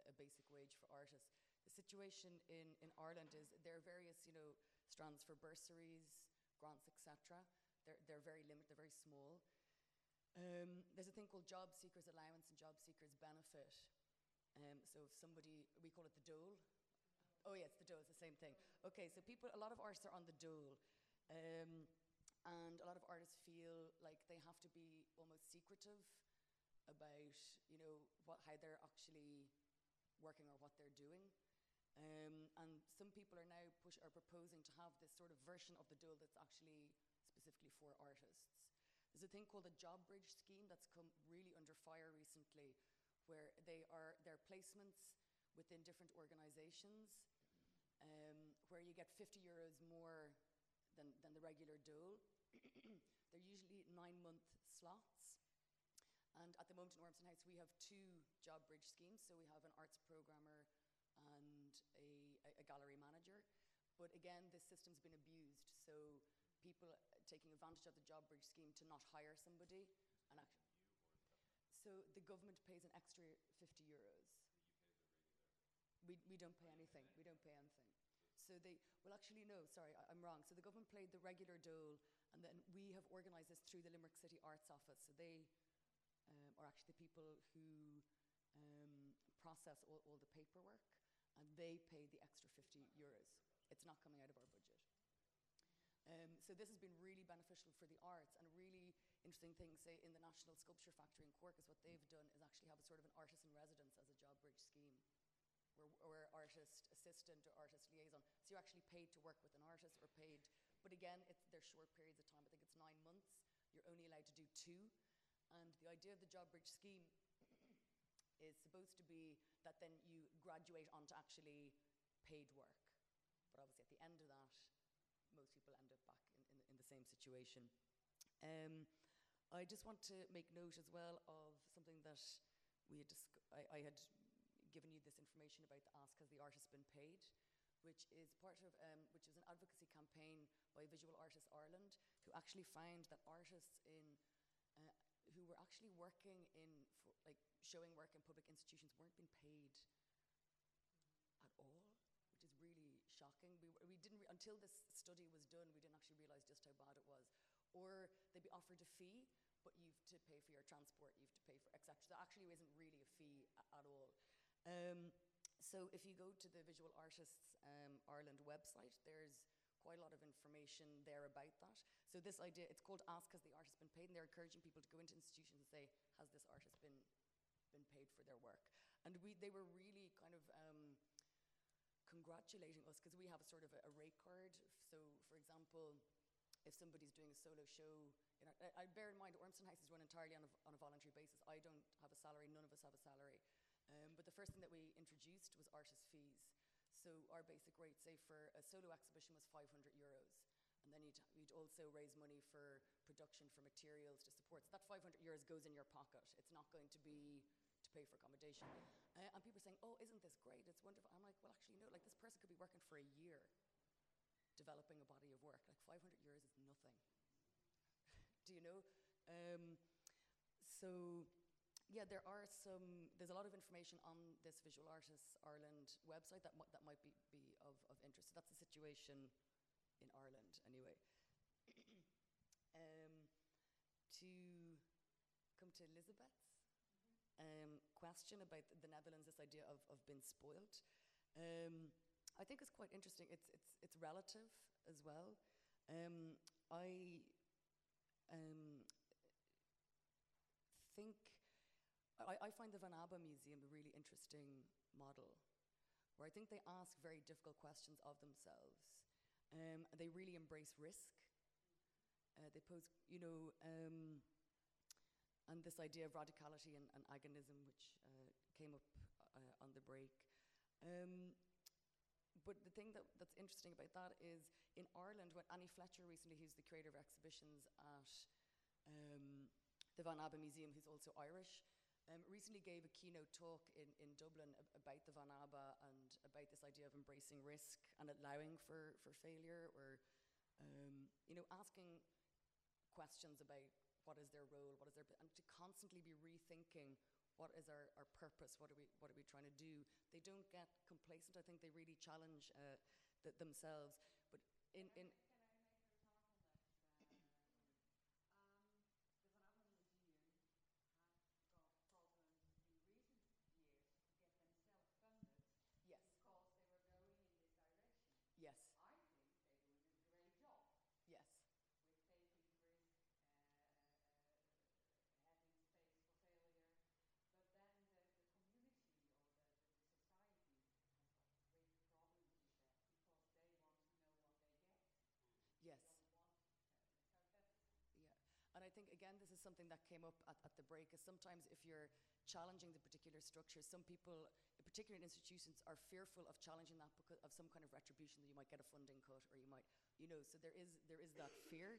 a basic wage for artists. The situation in, in Ireland is there are various, you know, strands for bursaries, grants, etc. They're, they're very limited, they're very small. Um, there's a thing called job seekers allowance and job seekers benefit. Um, so if somebody, we call it the dole. Oh yeah, it's the dole, it's the same thing. Okay, so people, a lot of artists are on the dole. Um, and a lot of artists feel like they have to be almost secretive about, you know, what, how they're actually working or what they're doing. Um, and some people are now push, are proposing to have this sort of version of the dole that's actually specifically for artists. There's a thing called a job bridge scheme that's come really under fire recently, where they are their placements within different organizations, um, where you get 50 euros more than, than the regular dole. <clears throat> They're usually nine month slots. And at the moment in Ormston House, we have two job bridge schemes. So we have an arts programmer and a, a, a gallery manager. But again, this system's been abused. So people taking advantage of the job bridge scheme to not hire somebody. And actually, so the government pays an extra 50 euros. We, we don't pay anything. We don't pay anything. So they, well, actually, no, sorry, I, am wrong. So the government played the regular dole, and then we have organised this through the Limerick City Arts Office. So they um, are actually the people who um, process all, all the paperwork, and they pay the extra 50 euros. It's not coming out of our budget. Um, so this has been really beneficial for the arts, and a really interesting thing, say, in the National Sculpture Factory in Cork, is what they've done is actually have a sort of an artisan residence as a job bridge scheme where, where artist assistant or artist liaison. So you're actually paid to work with an artist or paid But again, it's, they're short periods of time. I think it's nine months. You're only allowed to do two. And the idea of the job bridge scheme is supposed to be that then you graduate onto actually paid work. But obviously, at the end of that, most people end up back in, in, in the same situation. Um, I just want to make note as well of something that we had I, I had given you this information about the Ask Has the Artist Been Paid, which is part of um, which is an advocacy campaign by Visual Artists Ireland, who actually found that artists in uh, who were actually working in like showing work in public institutions weren't being paid at all, which is really shocking. We, we didn't until this study was done, we didn't actually realize just how bad it was. Or they'd be offered a fee, but you have to pay for your transport, you have to pay for etc. That actually isn't really a fee at all. Um, so if you go to the Visual Artists um, Ireland website, there's quite a lot of information there about that. So this idea, it's called Ask Has the Artist Been Paid, and they're encouraging people to go into institutions and say, has this artist been been paid for their work? And we, they were really kind of um, congratulating us because we have a sort of a, a rate card. So, for example, if somebody's doing a solo show, in our, I, I bear in mind Ormston House is run entirely on a, on a voluntary basis. I don't have a salary, none of us have a salary. Um, but the first thing that we introduced was artist fees. So our basic rate, say for a solo exhibition, was 500 euros. And then you'd, you'd also raise money for production, for materials to support. So that 500 euros goes in your pocket. It's not going to be to pay for accommodation. Uh, and people are saying, oh, isn't this great? It's wonderful. I'm like, well, actually, no. Like, this person could be working for a year developing a body of work. Like, 500 euros is nothing. <laughs> Do you know? Um, so, yeah, there are some, there's a lot of information on this Visual Artists Ireland website that, that might be, be of, of interest. So that's the situation in Ireland, anyway. <clears throat> um, to come to Elizabeth's um, question about the, the Netherlands, this idea of, of being spoiled, Um, I think it's quite interesting. It's, it's, it's relative as well. Um, I um, think, I, I find the Van Abbe Museum a really interesting model where I think they ask very difficult questions of themselves. Um, and they really embrace risk. Uh, they pose, you know, um, and this idea of radicality and, and agonism, which uh, came up uh, on the break. Um, but the thing that, that's interesting about that is in Ireland, when Annie Fletcher recently, who's the curator of exhibitions at um, the Van Abbe Museum, who's also Irish, um, recently gave a keynote talk in, in Dublin ab- about the Van Abbe and about this idea of embracing risk and allowing for, for failure or, um, you know, asking questions about what is their role, what is their, and to constantly be rethinking what is our, our purpose, what are, we, what are we trying to do. They don't get complacent. I think they really challenge uh, th- themselves. But in, in Can I make a remark on that? Uh, um, the Van Abbe Museum had got problems in recent years to get themselves funded Yes. because they were going in this direction. yes, I think they're doing a great job yes, with taking risk, uh, having space for failure. But then the, the community or the, the, the society has got big problems with that because they want to know what they get. yes. Don't want, uh, so that's Yeah, and I think again, this is something that came up at, at the break. Is sometimes if you're challenging the particular structure, some people, particularly in institutions, are fearful of challenging that because of some kind of retribution that you might get a funding cut or you might, you know. So there is there is that fear.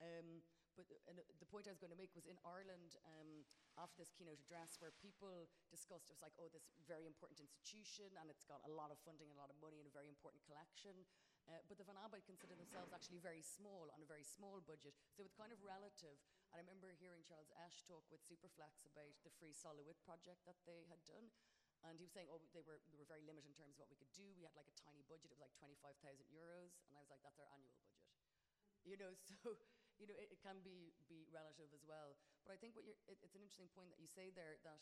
Um, but the point I was going to make was in Ireland um, after this keynote address, where people discussed it was like, oh, this very important institution and it's got a lot of funding and a lot of money and a very important collection. Uh, but the Van Abbe consider themselves actually very small on a very small budget. So it's kind of relative. I remember hearing Charles Esche talk with Superflex about the Free Sol LeWitt project that they had done. And he was saying, oh, they were, we were very limited in terms of what we could do. We had like a tiny budget. It was like 25,000 euros. And I was like, that's our annual budget. You know, <laughs> so, you know, it, it can be, be relative as well. But I think what you're, it, it's an interesting point that you say there that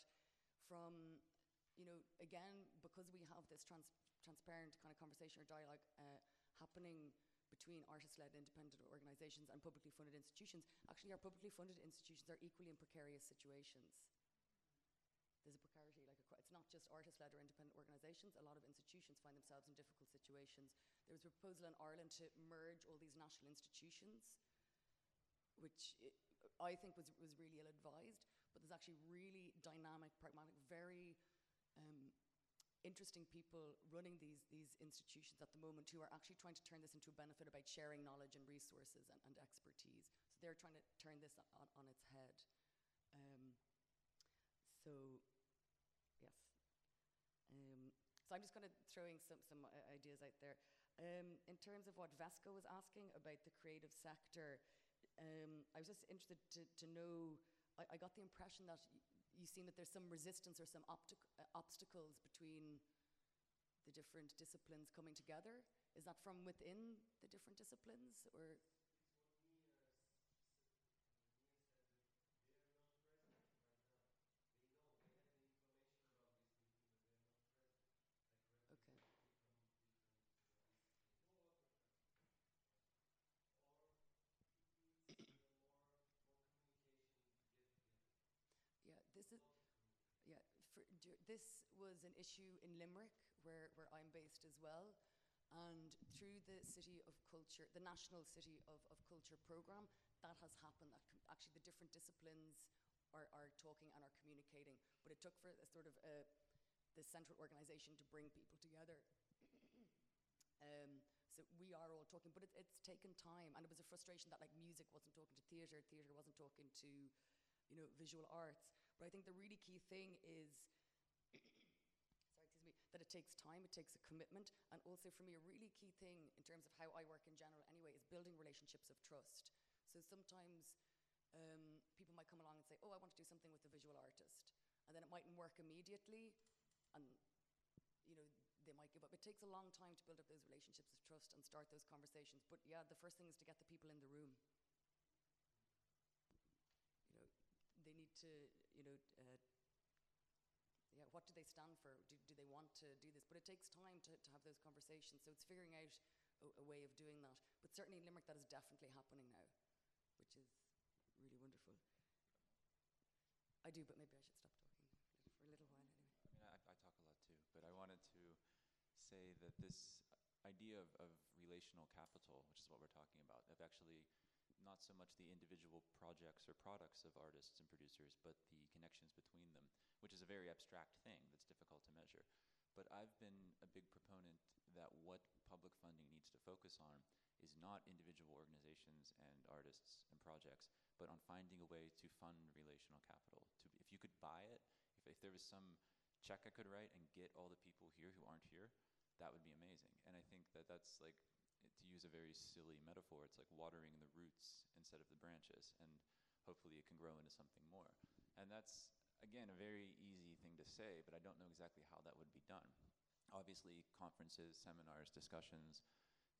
from, you know, again, because we have this trans, transparent kind of conversation or dialogue uh, happening between artist-led independent organizations and publicly funded institutions, actually our publicly funded institutions are equally in precarious situations. There's a precarity, like a, it's not just artist-led or independent organisations. A lot of institutions find themselves in difficult situations. There was a proposal in Ireland to merge all these national institutions, which i I think was, was really ill-advised. But there's actually really dynamic, pragmatic, very um, interesting people running these, these institutions at the moment who are actually trying to turn this into a benefit about sharing knowledge and resources and, and expertise. So they're trying to turn this on, on its head. Um, so, yes. Um, so I'm just kind of throwing some, some uh, ideas out there. Um, in terms of what Vesco was asking about the creative sector, um, I was just interested to, to know, I got the impression that you seem that there's some resistance or some uh, obstacles between the different disciplines coming together. Is that from within the different disciplines or? this is yeah for, this was an issue in Limerick where, where I'm based as well and through the City of Culture, the National City of, of Culture programme, that has happened. That actually the different disciplines are, are talking and are communicating. But it took for a sort of a, the central organisation to bring people together. <coughs> um, so we are all talking, but it, it's taken time, and it was a frustration that like music wasn't talking to theatre, theatre wasn't talking to, you know, visual arts. But I think the really key thing is, that it takes time, it takes a commitment, and also for me, a really key thing in terms of how I work in general anyway is building relationships of trust. So sometimes um, people might come along and say, oh, I want to do something with a visual artist. And then it mightn't work immediately, and you know, they might give up. It takes a long time to build up those relationships of trust and start those conversations. But yeah, the first thing is to get the people in the room. You know, they need to, you know, uh, yeah, what do they stand for? Do, do they want to do this? But it takes time to, to have those conversations. So it's figuring out a, a way of doing that. But certainly in Limerick, that is definitely happening now, which is really wonderful. I do, but maybe I should stop talking for a little while anyway. I mean, I, I talk a lot too, but I wanted to say that this idea of, of relational capital, which is what we're talking about, of actually not so much the individual projects or products of artists and producers, but the connections between them, which is a very abstract thing that's difficult to measure. But I've been a big proponent that what public funding needs to focus on is not individual organizations and artists and projects, but on finding a way to fund relational capital. To, if you could buy it, if, if there was some check I could write and get all the people here who aren't here, that would be amazing. And I think that that's like, to use a very silly metaphor, it's like watering the roots instead of the branches, and hopefully it can grow into something more. And that's, again, a very easy thing to say, but I don't know exactly how that would be done. Obviously, conferences, seminars, discussions,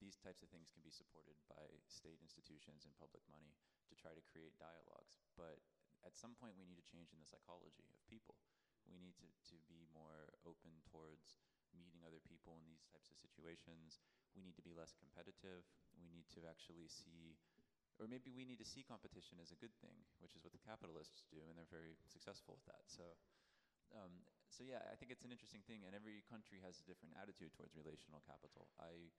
these types of things can be supported by state institutions and public money to try to create dialogues. But at some point, we need to change in the psychology of people. We need to, to be more open towards meeting other people in these types of situations. We need to be less competitive. We need to actually see, or maybe we need to see competition as a good thing, which is what the capitalists do, and they're very successful with that. So, um, so yeah, I think it's an interesting thing, and every country has a different attitude towards relational capital. I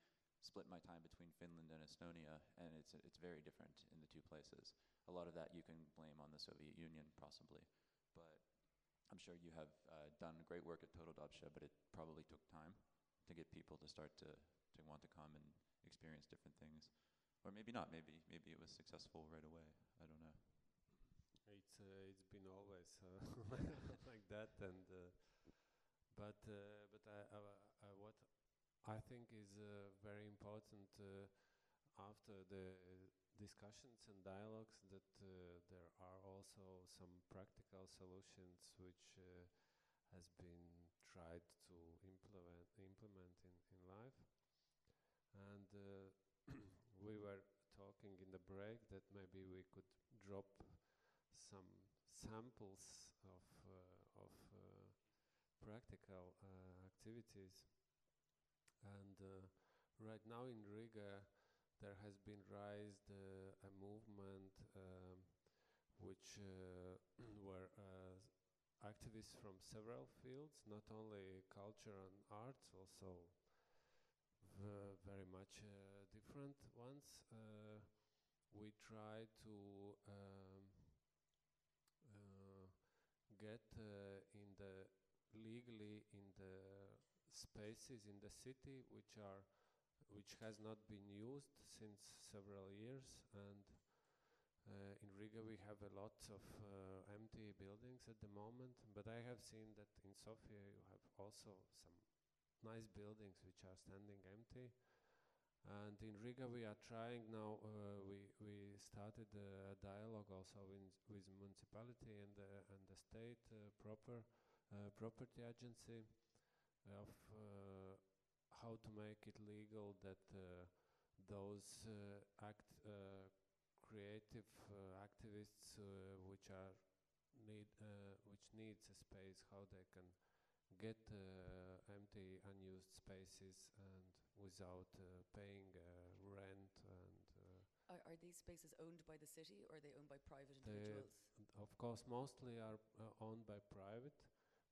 split my time between Finland and Estonia, and it's it's very different in the two places. A lot of that you can blame on the Soviet Union, possibly, but I'm sure you have uh, done great work at Totaldobže, but it probably took time to get people to start to, to want to come and experience different things, or maybe not. Maybe maybe it was successful right away. I don't know. It's uh, it's been always uh, <laughs> like that, and uh, but uh, but I, I, I what I think is uh, very important after the discussions and dialogues that uh, there are also some practical solutions which uh, has been tried to implement implement in, in life. And uh, <clears throat> we were talking in the break that maybe we could drop some samples of uh, of uh, practical uh, activities. And right now in Riga, there has been raised uh, a movement um, which uh, <clears throat> where activists from several fields, not only culture and arts, also very much uh, different ones. Uh, we try to um, uh, get uh, in the legally in the spaces in the city which are which has not been used since several years and uh, in Riga we have a lot of uh, empty buildings at the moment but I have seen that in Sofia you have also some nice buildings which are standing empty. And in Riga we are trying now uh, we we started a dialogue also with municipality and the and the state uh, proper uh, property agency of uh, how to make it legal that uh, those uh, act uh, creative uh, activists uh, which are need uh, which needs a space how they can get uh, empty unused spaces and without uh, paying uh, rent and uh, Are, are these spaces owned by the city or are they owned by private individuals? of course mostly are uh, owned by private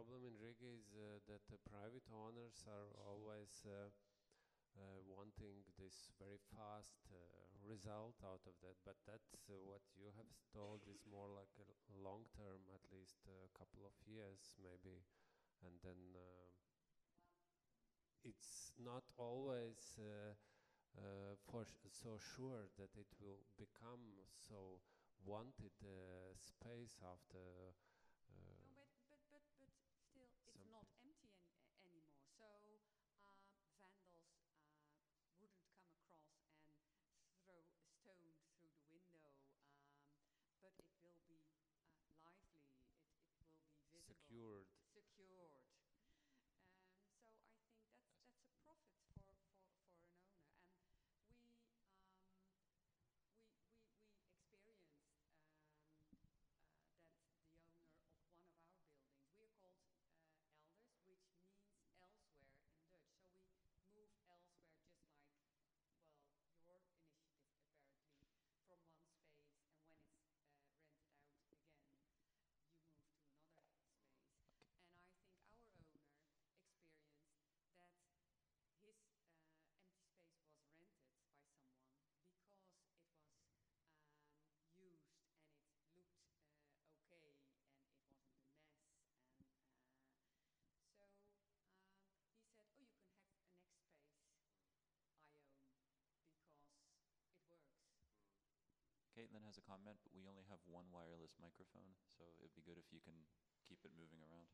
problem in Riga is uh, that the private owners are always uh, uh, wanting this very fast uh, result out of that, but that's uh, what you have told is more like a long term, at least a couple of years maybe, and then it's not always for so sure that it will become so wanted space after. Uh, No, but, but, but, but still, it's Some not place. empty any, a- anymore. So uh, vandals uh, wouldn't come across and throw a stone through the window, um, but it will be uh, lively. It, it will be visible, Secured. Secured. Um, so I think that's that's a profit for, for, for an owner, and we um, we, we, we experienced um, uh, that the owner of one of our buildings, we are called uh, elders, which means elsewhere in Dutch. So we move elsewhere just like, well, your initiative apparently, from one space, and when it's uh, rented out again, you move to another space. And I think our owner experienced that his uh, empty space was rented by someone because it was um, used and it looked uh, okay and it wasn't a mess. And uh, so um, he said, "Oh, you can have a next space I own because it works." Caitlin has a comment, but we only have one wireless microphone, so it'd be good if you can keep it moving around.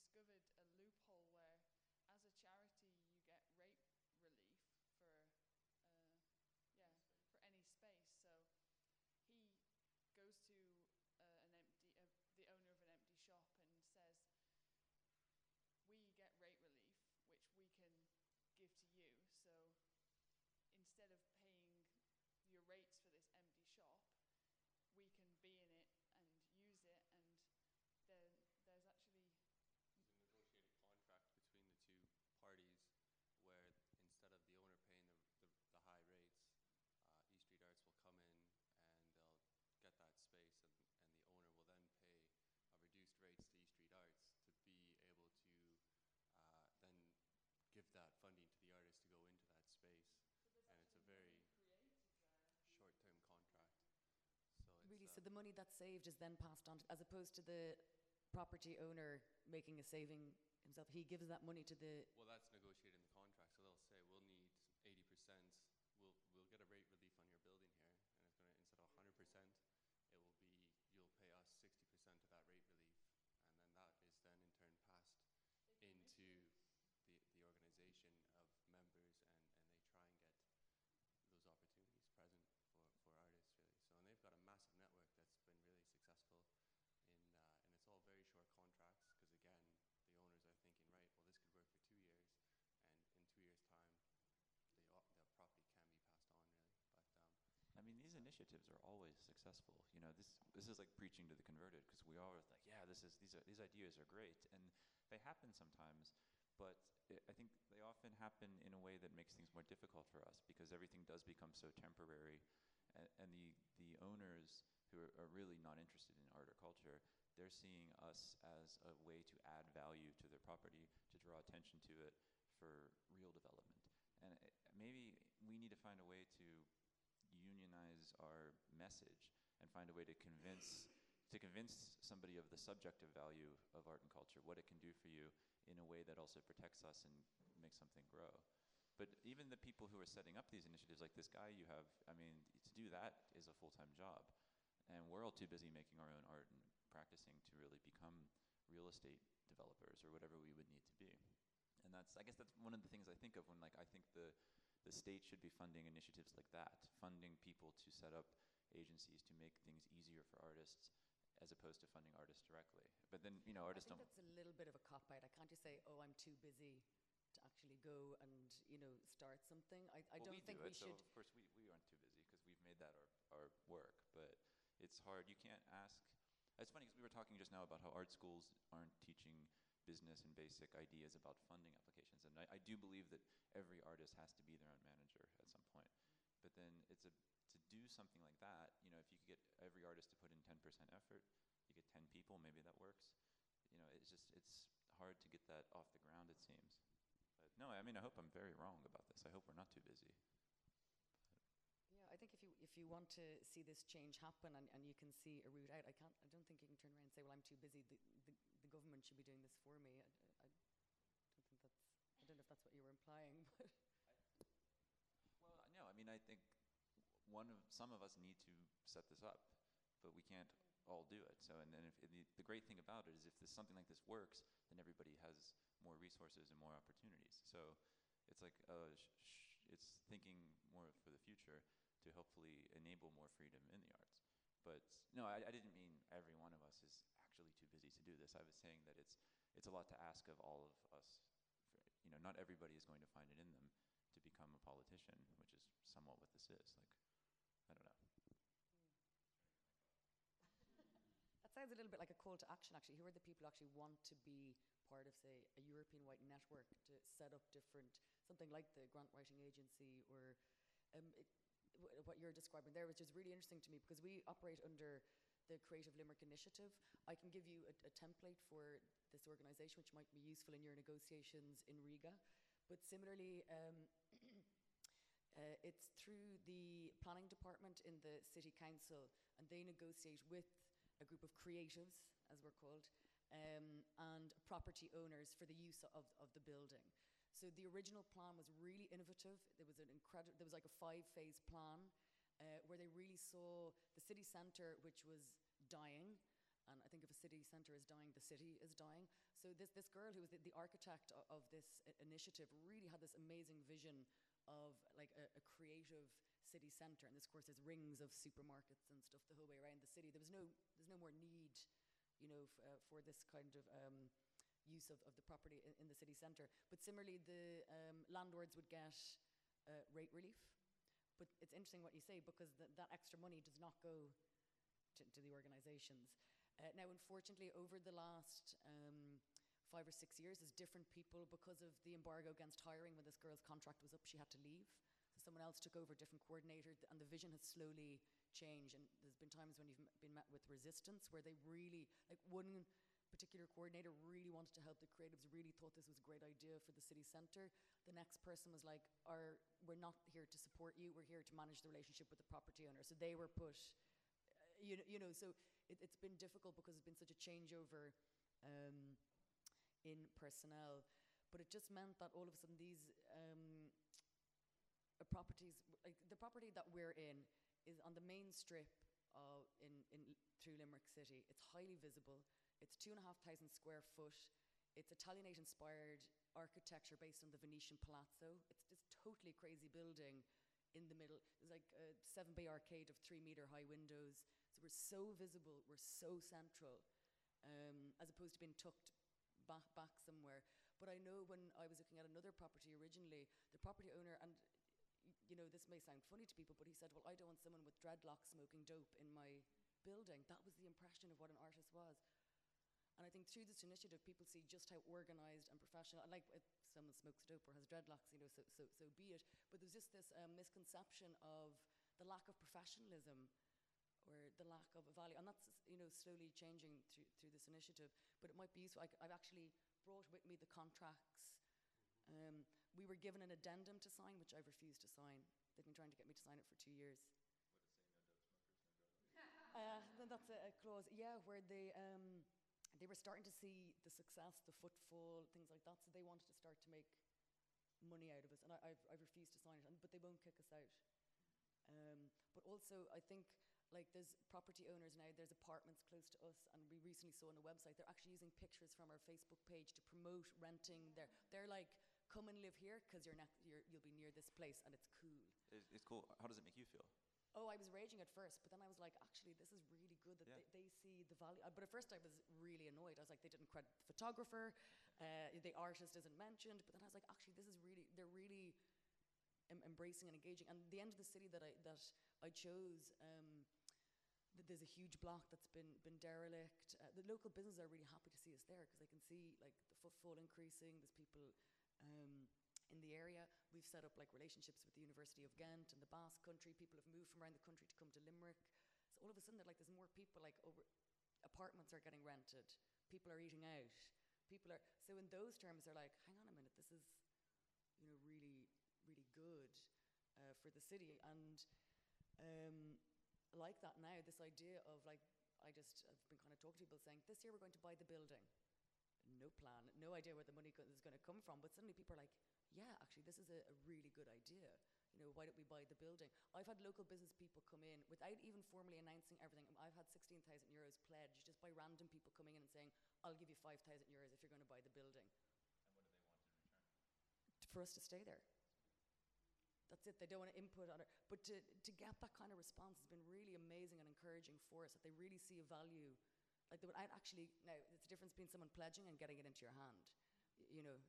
discovered a loophole where, as a charity, you get rate relief for, uh, yeah, for any space. So he goes to uh, an empty, uh, the owner of an empty shop, and says, "We get rate relief, which we can give to you." So so the money that's saved is then passed on, to, as opposed to the property owner making a saving himself. He gives that money to the. Well, that's negotiated in the contract. So they'll say we'll need 80%. We'll we'll get a rate relief on your building here, and it's going to instead of 100%, it will be you'll pay us 60% of that rate relief, and then that is then in turn passed into the the organization of members, and and they try and get those opportunities present for for artists really. So and they've got a massive network that's been really successful in uh, and it's all very short contracts because again the owners are thinking right well this could work for two years and in two years time the, o- the property can be passed on really but um, I mean, these initiatives are always successful. You know, this this is like preaching to the converted because we always like, yeah, this is these are, these ideas are great, and they happen sometimes. But i I think they often happen in a way that makes things more difficult for us because everything does become so temporary, and, and the the owners who are, are really not interested in art or culture, they're seeing us as a way to add value to their property, to draw attention to it for real development. And it, maybe we need to find a way to our message and find a way to convince to convince somebody of the subjective value of art and culture, what it can do for you in a way that also protects us and makes something grow. But even the people who are setting up these initiatives, like this guy you have, I mean, to do that is a full-time job. And we're all too busy making our own art and practicing to really become real estate developers or whatever we would need to be. And that's, I guess that's one of the things I think of when like I think the, the state should be funding initiatives like that, funding people to set up agencies to make things easier for artists as opposed to funding artists directly. But then, you know, artists I think don't. that's a little bit of a cop out. I can't just say, "Oh, I'm too busy to actually go and you know start something." I, I well, don't we think do we it, should. So of course, we, we aren't too busy because we've made that our, our work. But it's hard. You can't ask. It's funny because we were talking just now about how art schools aren't teaching business and basic ideas about funding applications. And I, I do believe that every artist has to be their own manager at some point. But then it's a to do something like that. You know, if you could get every artist to put in 10% effort, you get 10 people, maybe that works. You know, it's just it's hard to get that off the ground. It seems. But no, I mean, I hope I'm very wrong about this. I hope we're not too busy. Yeah, I think if you if you want to see this change happen and, and you can see a route out, I can't. I don't think you can turn around and say, "Well, I'm too busy. The the, the government should be doing this for me." I, I, I don't think that's. I don't know if that's what you were implying, <laughs> but Well, no, I mean, I think one of some of us need to set this up, but we can't all do it. So, and then if and the, the great thing about it is if this something like this works, then everybody has more resources and more opportunities. So, it's like uh, it's thinking more for the future to hopefully enable more freedom in the arts. But no, I, I didn't mean every one of us is actually too busy to do this. I was saying that it's it's a lot to ask of all of us. You know, not everybody is going to find it in them to become a politician, which is somewhat what this is. Like, I don't know. <laughs> that sounds a little bit like a call to action. Actually, who are the people who actually want to be part of, say, a European-wide network to set up different something like the grant writing agency or um, it, what you're describing there, which is really interesting to me because we operate under the Creative Limerick Initiative. I can give you a, a template for this organisation, which might be useful in your negotiations in Riga. But similarly, um, <clears throat> uh, it's through the planning department in the city council, and they negotiate with a group of creatives, as we're called, um, and property owners for the use of, of the building. So the original plan was really innovative. There was an incredible, there was like a five-phase plan uh, where they really saw the city centre, which was dying. And I think if a city centre is dying, the city is dying. So this, this girl who was the, the architect of, of this initiative really had this amazing vision of like a, a creative city centre. And this, of course, there's rings of supermarkets and stuff the whole way around the city. There was no, there's no more need, you know, uh, for this kind of um, use of, of the property in, in the city centre. But similarly, the um, landlords would get uh, rate relief. But it's interesting what you say because th- that extra money does not go to, to the organisations. Uh, now, unfortunately, over the last um, five or six years, there's different people because of the embargo against hiring. When this girl's contract was up, she had to leave. So someone else took over, a different coordinator, th- and the vision has slowly changed. And there's been times when you've been met with resistance where they really, like one particular coordinator really wanted to help the creatives, really thought this was a great idea for the city centre. The next person was like, we're not here to support you, we're here to manage the relationship with the property owner. So they were put uh, you know, you know so it, it's been difficult because it's been such a changeover um, in personnel. But it just meant that all of a sudden these um, uh, properties, like the property that we're in, is on the main strip uh, in, in through Limerick City. It's highly visible. It's two and a half thousand square foot. It's Italianate inspired architecture based on the Venetian Palazzo. It's this totally crazy building in the middle. There's like a seven bay arcade of three meter high windows. So we're so visible, we're so central, um, as opposed to being tucked back, back somewhere. But I know when I was looking at another property originally, the property owner, and you know, this may sound funny to people, but he said, Well, I don't want someone with dreadlocks smoking dope in my building. That was the impression of what an artist was. And I think through this initiative, people see just how organised and professional. And like, if someone smokes dope or has dreadlocks, you know, so so so be it. But there's just this um, misconception of the lack of professionalism or the lack of value, and that's you know slowly changing through through this initiative. But it might be useful. I, have actually brought with me the contracts. Um, we were given an addendum to sign, which I've refused to sign. They've been trying to get me to sign it for two years. <laughs> Uh, then that's a, a clause, yeah, where they um, they were starting to see the success, the footfall, things like that. So they wanted to start to make money out of us, and I, I've, I've refused to sign it. And, but they won't kick us out. Um, but also, I think like there's property owners now. There's apartments close to us, and we recently saw on a website they're actually using pictures from our Facebook page to promote renting. Their they're like, come and live here because you're, you're you'll be near this place, and it's cool. It's, it's cool. How does it make you feel? Oh, I was raging at first, but then I was like, actually, this is really good that Yeah. they, they see the value. Uh, but at first, I was really annoyed. I was like, they didn't credit the photographer, uh, the artist isn't mentioned. But then I was like, actually, this is really, they're really em- embracing and engaging. And the end of the city that I, that I chose, um, th- there's a huge block that's been, been derelict. Uh, the local businesses are really happy to see us there because they can see like the footfall increasing. There's people um, in the area. We've set up like relationships with the University of Ghent and the Basque Country. People have moved from around the country to come to Limerick. So all of a sudden, like there's more people. Like over, apartments are getting rented. People are eating out. People are so in those terms, they're like, hang on a minute, this is, you know, really, really good uh, for the city. And um, like that now, this idea of like, I just have been kind of talking to people saying, this year we're going to buy the building. No plan, no idea where the money is going to come from. But suddenly people are like, yeah, actually, this is a, a really good idea. You know, why don't we buy the building? I've had local business people come in without even formally announcing everything. I've had 16,000 euros pledged just by random people coming in and saying, I'll give you 5,000 euros if you're going to buy the building. And what do they want in return? For us to stay there. That's it. They don't want to input on it. But to, to get that kind of response has been really amazing and encouraging for us that they really see a value. Like they would I'd actually, now, it's a difference between someone pledging and getting it into your hand. You know,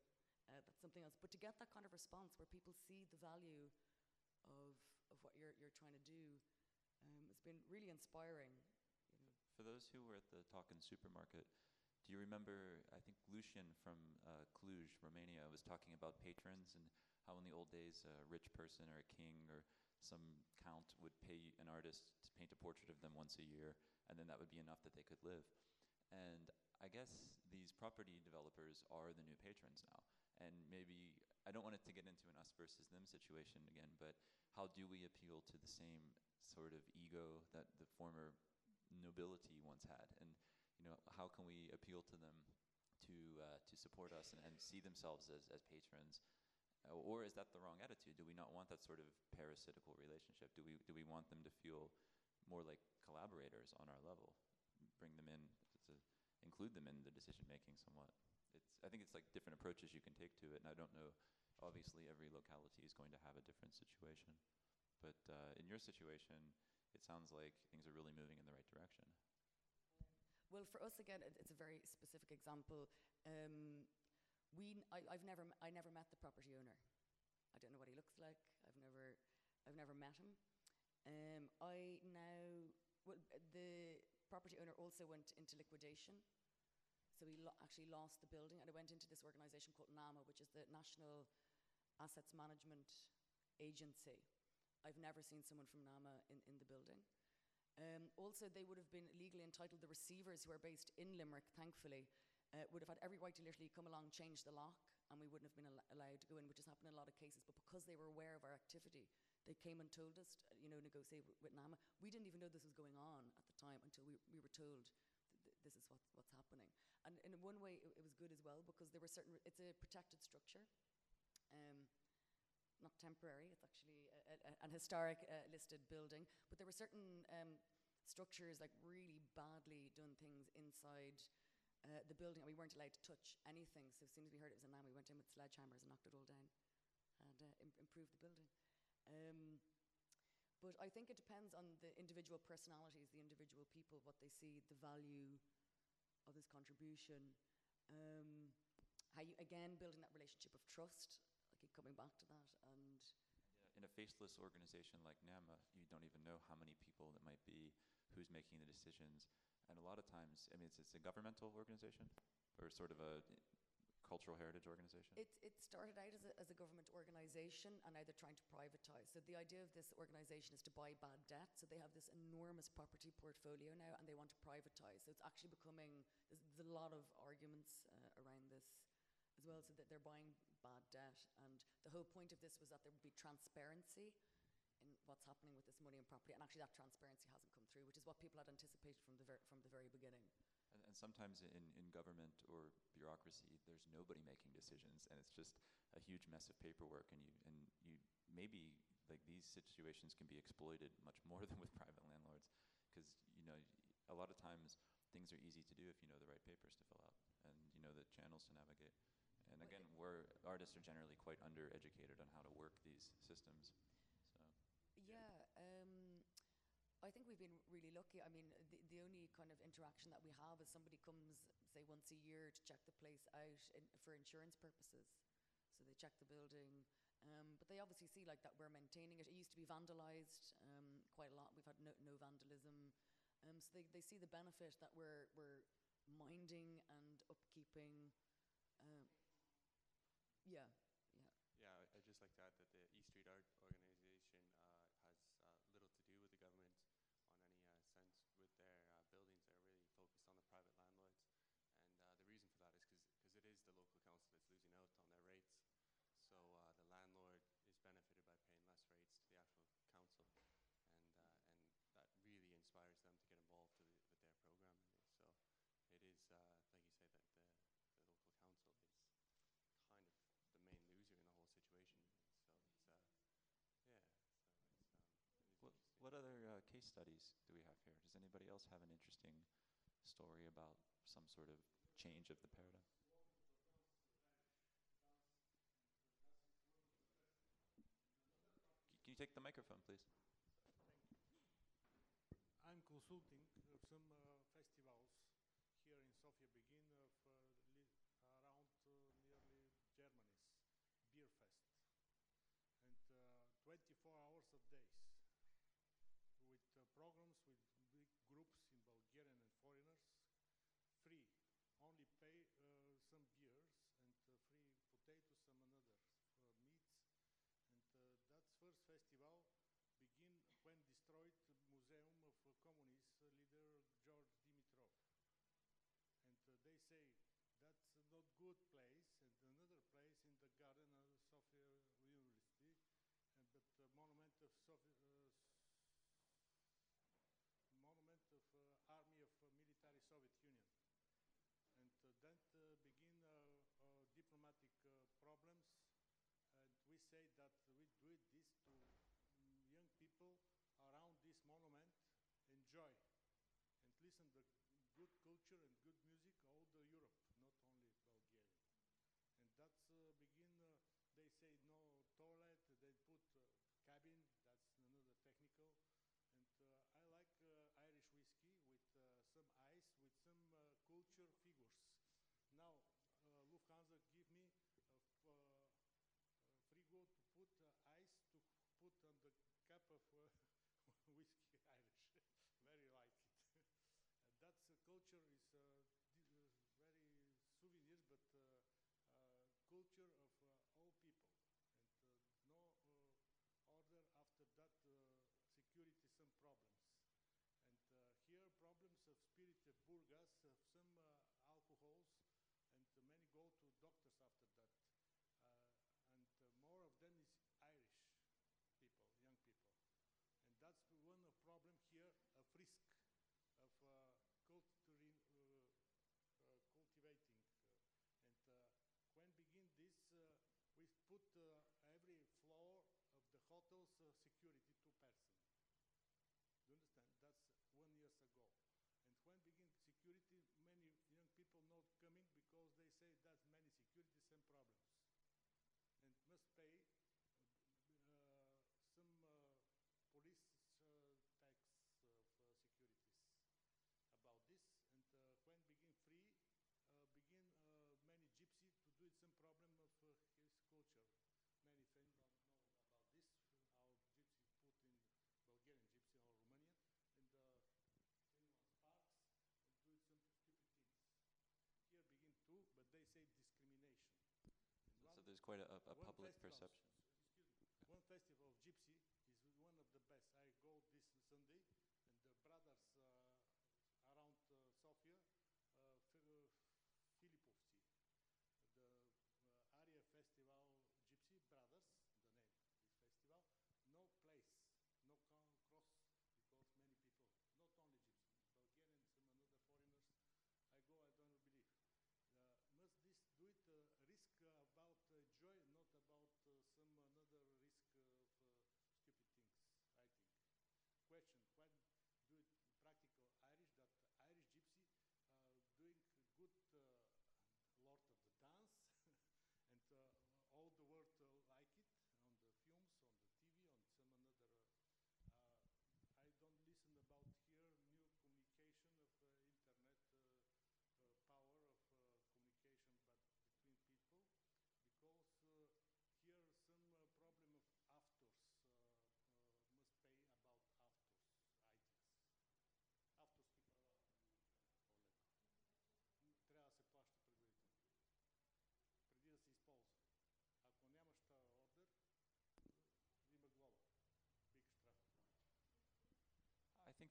uh, that's something else. But to get that kind of response where people see the value of, of what you're, you're trying to do, um, it's been really inspiring. You know. For those who were at the Talkin supermarket, do you remember? I think Lucian from uh, Cluj, Romania, was talking about patrons and how in the old days a rich person or a king or some count would pay an artist to paint a portrait of them once a year, and then that would be enough that they could live. And I guess these property developers are the new patrons now. And maybe I don't want it to get into an us versus them situation again, but how do we appeal to the same sort of ego that the former nobility once had? And you know, how can we appeal to them to uh, to support us and, and see themselves as, as patrons? Uh, or is that the wrong attitude? Do we not want that sort of parasitical relationship? Do we do we want them to feel more like collaborators on our level? Bring them in include them in the decision making somewhat. It's I think it's like different approaches you can take to it, and I don't know. Obviously, every locality is going to have a different situation, but uh, in your situation, it sounds like things are really moving in the right direction. Well, for us again, it, it's a very specific example. Um, we, I, have never, I never met the property owner. I don't know what he looks like. I've never, I've never met him. Um, I now, well, the property owner also went into liquidation, so we lo- actually lost the building, and I went into this organisation called NAMA, which is the National Assets Management Agency. I've never seen someone from NAMA in, in the building. Um, also, they would have been legally entitled, the receivers who are based in Limerick, thankfully, uh, would have had every right to literally come along, change the lock, and we wouldn't have been al- allowed to go in, which has happened in a lot of cases. But because they were aware of our activity, they came and told us, uh, you know, negotiate with, NAMA. We didn't even know this was going on at the time until we, we were told th- this is what, what's happening. And in one way, it, it was good as well because there were certain, it's a protected structure. Um, not temporary, it's actually a, a, an historic uh, listed building, but there were certain um, structures, like really badly done things inside uh, the building, and we weren't allowed to touch anything. So as soon as we heard it was a NAM, we went in with sledgehammers and knocked it all down and uh, Im- improved the building. Um, but I think it depends on the individual personalities, the individual people, what they see, the value of this contribution. Um, how you, again, building that relationship of trust, I keep coming back to that, and in a faceless organization like NAMA, you don't even know how many people it might be, who's making the decisions. And a lot of times, I mean, it's, it's a governmental organization or sort of a cultural heritage organization. It, it started out as a, as a government organisation and now they're trying to privatise. So the idea of this organisation is to buy bad debt. So they have this enormous property portfolio now and they want to privatise. So it's actually becoming, there's, there's a lot of arguments uh, around this as well, so that they're buying bad debt. And the whole point of this was that there would be transparency in what's happening with this money and property. And actually that transparency hasn't come through, which is what people had anticipated from the, from the very beginning. And, sometimes in, in government or bureaucracy, there's nobody making decisions, and it's just a huge mess of paperwork. And you and you maybe like these situations can be exploited much more <laughs> than with private landlords, because you know a lot of times things are easy to do if you know the right papers to fill out and you know the channels to navigate. And again, we're artists are generally quite undereducated on how to work these systems. So Yeah, um, I think we've been really lucky. I mean, the, the only kind of interaction that we have is somebody comes, say, once a year to check the place out in, for insurance purposes. So they check the building, um, but they obviously see like that we're maintaining it. It used to be vandalised um, quite a lot. We've had no, no vandalism, um, so they, they see the benefit that we're we're minding and upkeeping. Um, yeah, I- I'd just like to add that the East Street Art Organization uh, has uh, little to do with the government on any uh, sense with their uh, buildings. They're really focused on the private landlords. And uh, the reason for that is because it is the local council that's losing out on their rates. So uh, the landlord is benefited by paying less rates to the actual council. And, uh, and that really inspires them to get involved to the, with their programming. So it is, uh, like you say, that the, the local council is kind of the main loser in the whole situation. So it's, uh, yeah, so it's, um, it is What, other uh, case studies do we have here? Does anybody else have an interesting story about some sort of change of the paradigm? Can you take the microphone, please? I'm consulting some uh, festivals here in Sofia, begin of uh, around uh, nearly Germany's Beer Fest, and uh, 24 hours of days with uh, programs with big groups in Bulgarian and foreigners, free, only pay uh, some beers and uh, free potatoes, some another uh, meats, and uh, that's first festival begin when destroyed museum of uh, communist leader George Dimitrov. And uh, they say that's not good place, and another place in the garden of Sofia University, and but the monument of Sofia, uh, monument of uh, army of military Soviet Union. And uh, then uh, begin uh, diplomatic problems, say that we do this to young people around this monument enjoy and listen the good culture and good music all the Europe, not only Bulgaria. And that's uh, begin. Uh, they say no toilet. They put uh, cabin. That's another technical. And uh, I like uh, Irish whiskey with uh, some ice, with some culture figures. Now uh, Lufthansa give me a f- uh, uh, frigo to put uh, ice to put on the cup of uh, <laughs> whiskey Irish. <laughs> very like it. <laughs> and that's uh, culture is uh, di- uh, very souvenirs, but uh, uh, culture of uh, all people. And uh, no uh, order after that uh, security some problems. And uh, here problems of spirit of Burgas, of some uh, alcohols, and uh, many go to doctors after that. problem here of risk of culturing, uh, uh, cultivating. and when begin this, we put every floor of the hotel's security two persons. Do you understand? That's one years ago. And when begin security, many young people not coming because they say that many security quite a, a public perception. One festival of gypsy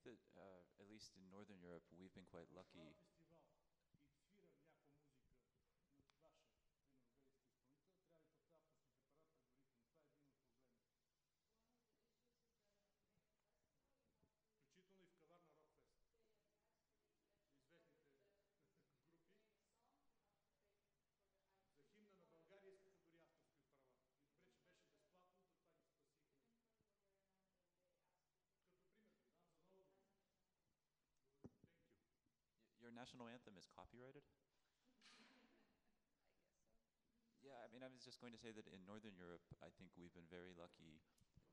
think that uh, at least in Northern Europe, we've been quite lucky. Your national anthem is copyrighted? <laughs> Yeah, I mean, I was just going to say that in Northern Europe, I think we've been very lucky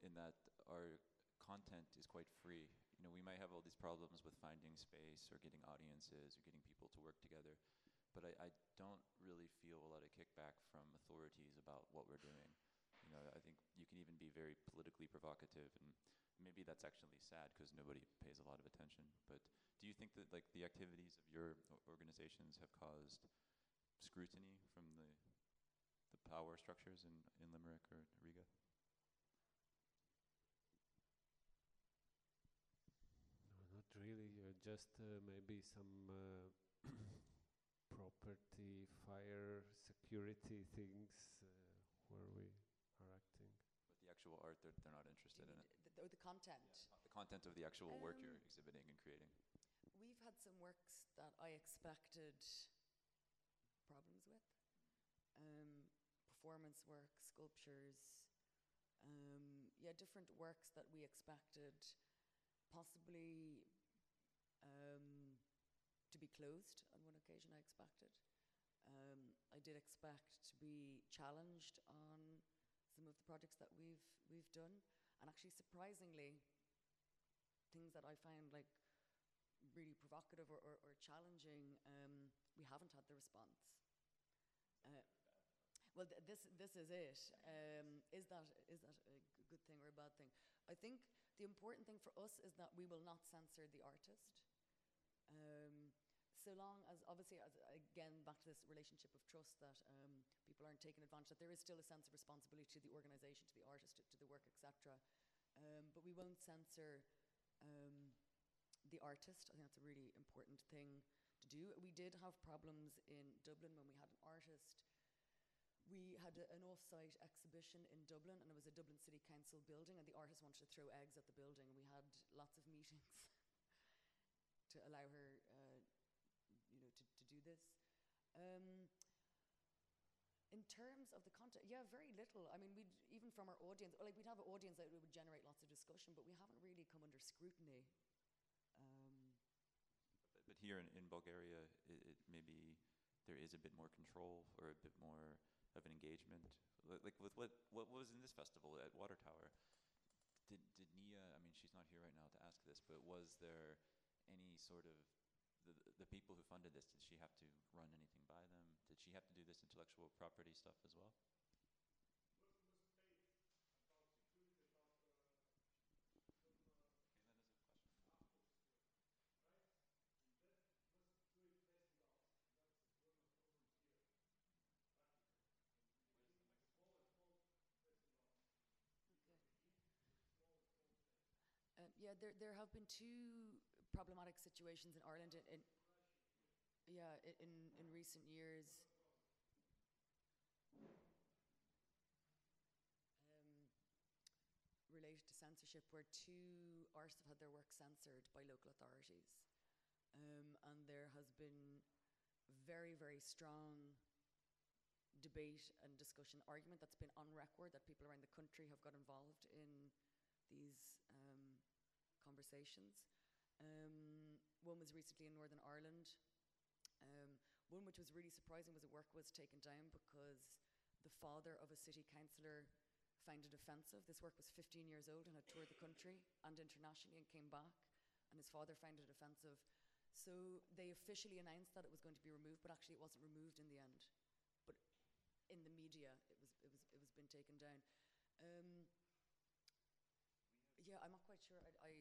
in that our content is quite free. You know, we might have all these problems with finding space or getting audiences or getting people to work together, but I, I don't really feel a lot of kickback from authorities about what we're doing. You know, I think you can even be very politically provocative, and maybe that's actually sad because nobody pays a lot of attention. But do you think that like the activities of your organizations have caused scrutiny from the the power structures in, in Limerick or Riga? No, not really. Uh, just uh, maybe some uh, <coughs> property, fire, security things uh, where we are acting. But the actual art, they're, they're not interested in it. The, or the content. The content of the actual work you're Um, exhibiting and creating. We've had some works that I expected problems with. Um, performance work, sculptures, um, yeah, different works that we expected possibly um, to be closed on one occasion, I expected. Um, I did expect to be challenged on some of the projects that we've we've done, and actually surprisingly, things that I found like really provocative or, or, or challenging, um, we haven't had the response. Uh, well, th- this this is it. Um, is that is that a good thing or a bad thing? I think the important thing for us is that we will not censor the artist. Um, so long as, obviously, as, again, back to this relationship of trust that um, people aren't taken advantage that there is still a sense of responsibility to the organisation, to the artist, to, to the work, etc. Um, but we won't censor um, the artist. I think that's a really important thing to do. We did have problems in Dublin when we had an artist. We had a, an off-site exhibition in Dublin, and it was a Dublin City Council building, and the artist wanted to throw eggs at the building, we had lots of meetings <laughs> to allow her, uh, you know, to, to do this. Um, in terms of the content, yeah, very little. I mean, we'd even from our audience, like we'd have an audience that would generate lots of discussion, but we haven't really come under scrutiny. Um, But, but here in, in Bulgaria, it, it maybe there is a bit more control or a bit more of an engagement. Li- Like with what what was in this festival at Water Tower? Did did Nia? I mean, she's not here right now to ask this, but was there any sort of the, the people who funded this? Did she have to run anything by them? Did she have to do this intellectual property stuff as well? Um, yeah, there there have been two problematic situations in Ireland in, in yeah in in recent years. Um, related to censorship, where two artists have had their work censored by local authorities, um, and there has been very very strong debate and discussion, argument that's been on record that people around the country have got involved in these um, conversations. Um, one was recently in Northern Ireland. Um, one which was really surprising was a work was taken down because the father of a city councillor found it offensive. This work was 15 years old and had toured the country and internationally and came back, and his father found it offensive. So they officially announced that it was going to be removed, but actually it wasn't removed in the end. But in the media, it was it was it was been taken down. Um, yeah, I'm not quite sure. I, I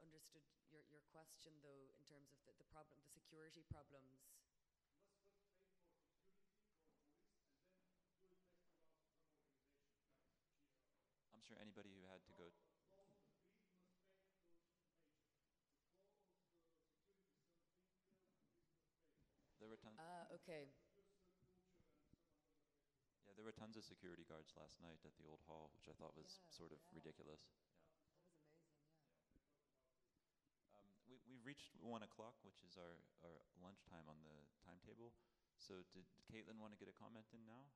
understood your, your question though, in terms of the, the problem, the security problems. I'm sure anybody who had to go. There were tons. Ah, okay. Yeah, there were tons of security guards last night at the old hall, which I thought was Yeah, sort of yeah. ridiculous. That was amazing. Yeah. Um, we, we've reached one o'clock, which is our, our lunchtime on the timetable. So did, did Caitlin want to get a comment in now?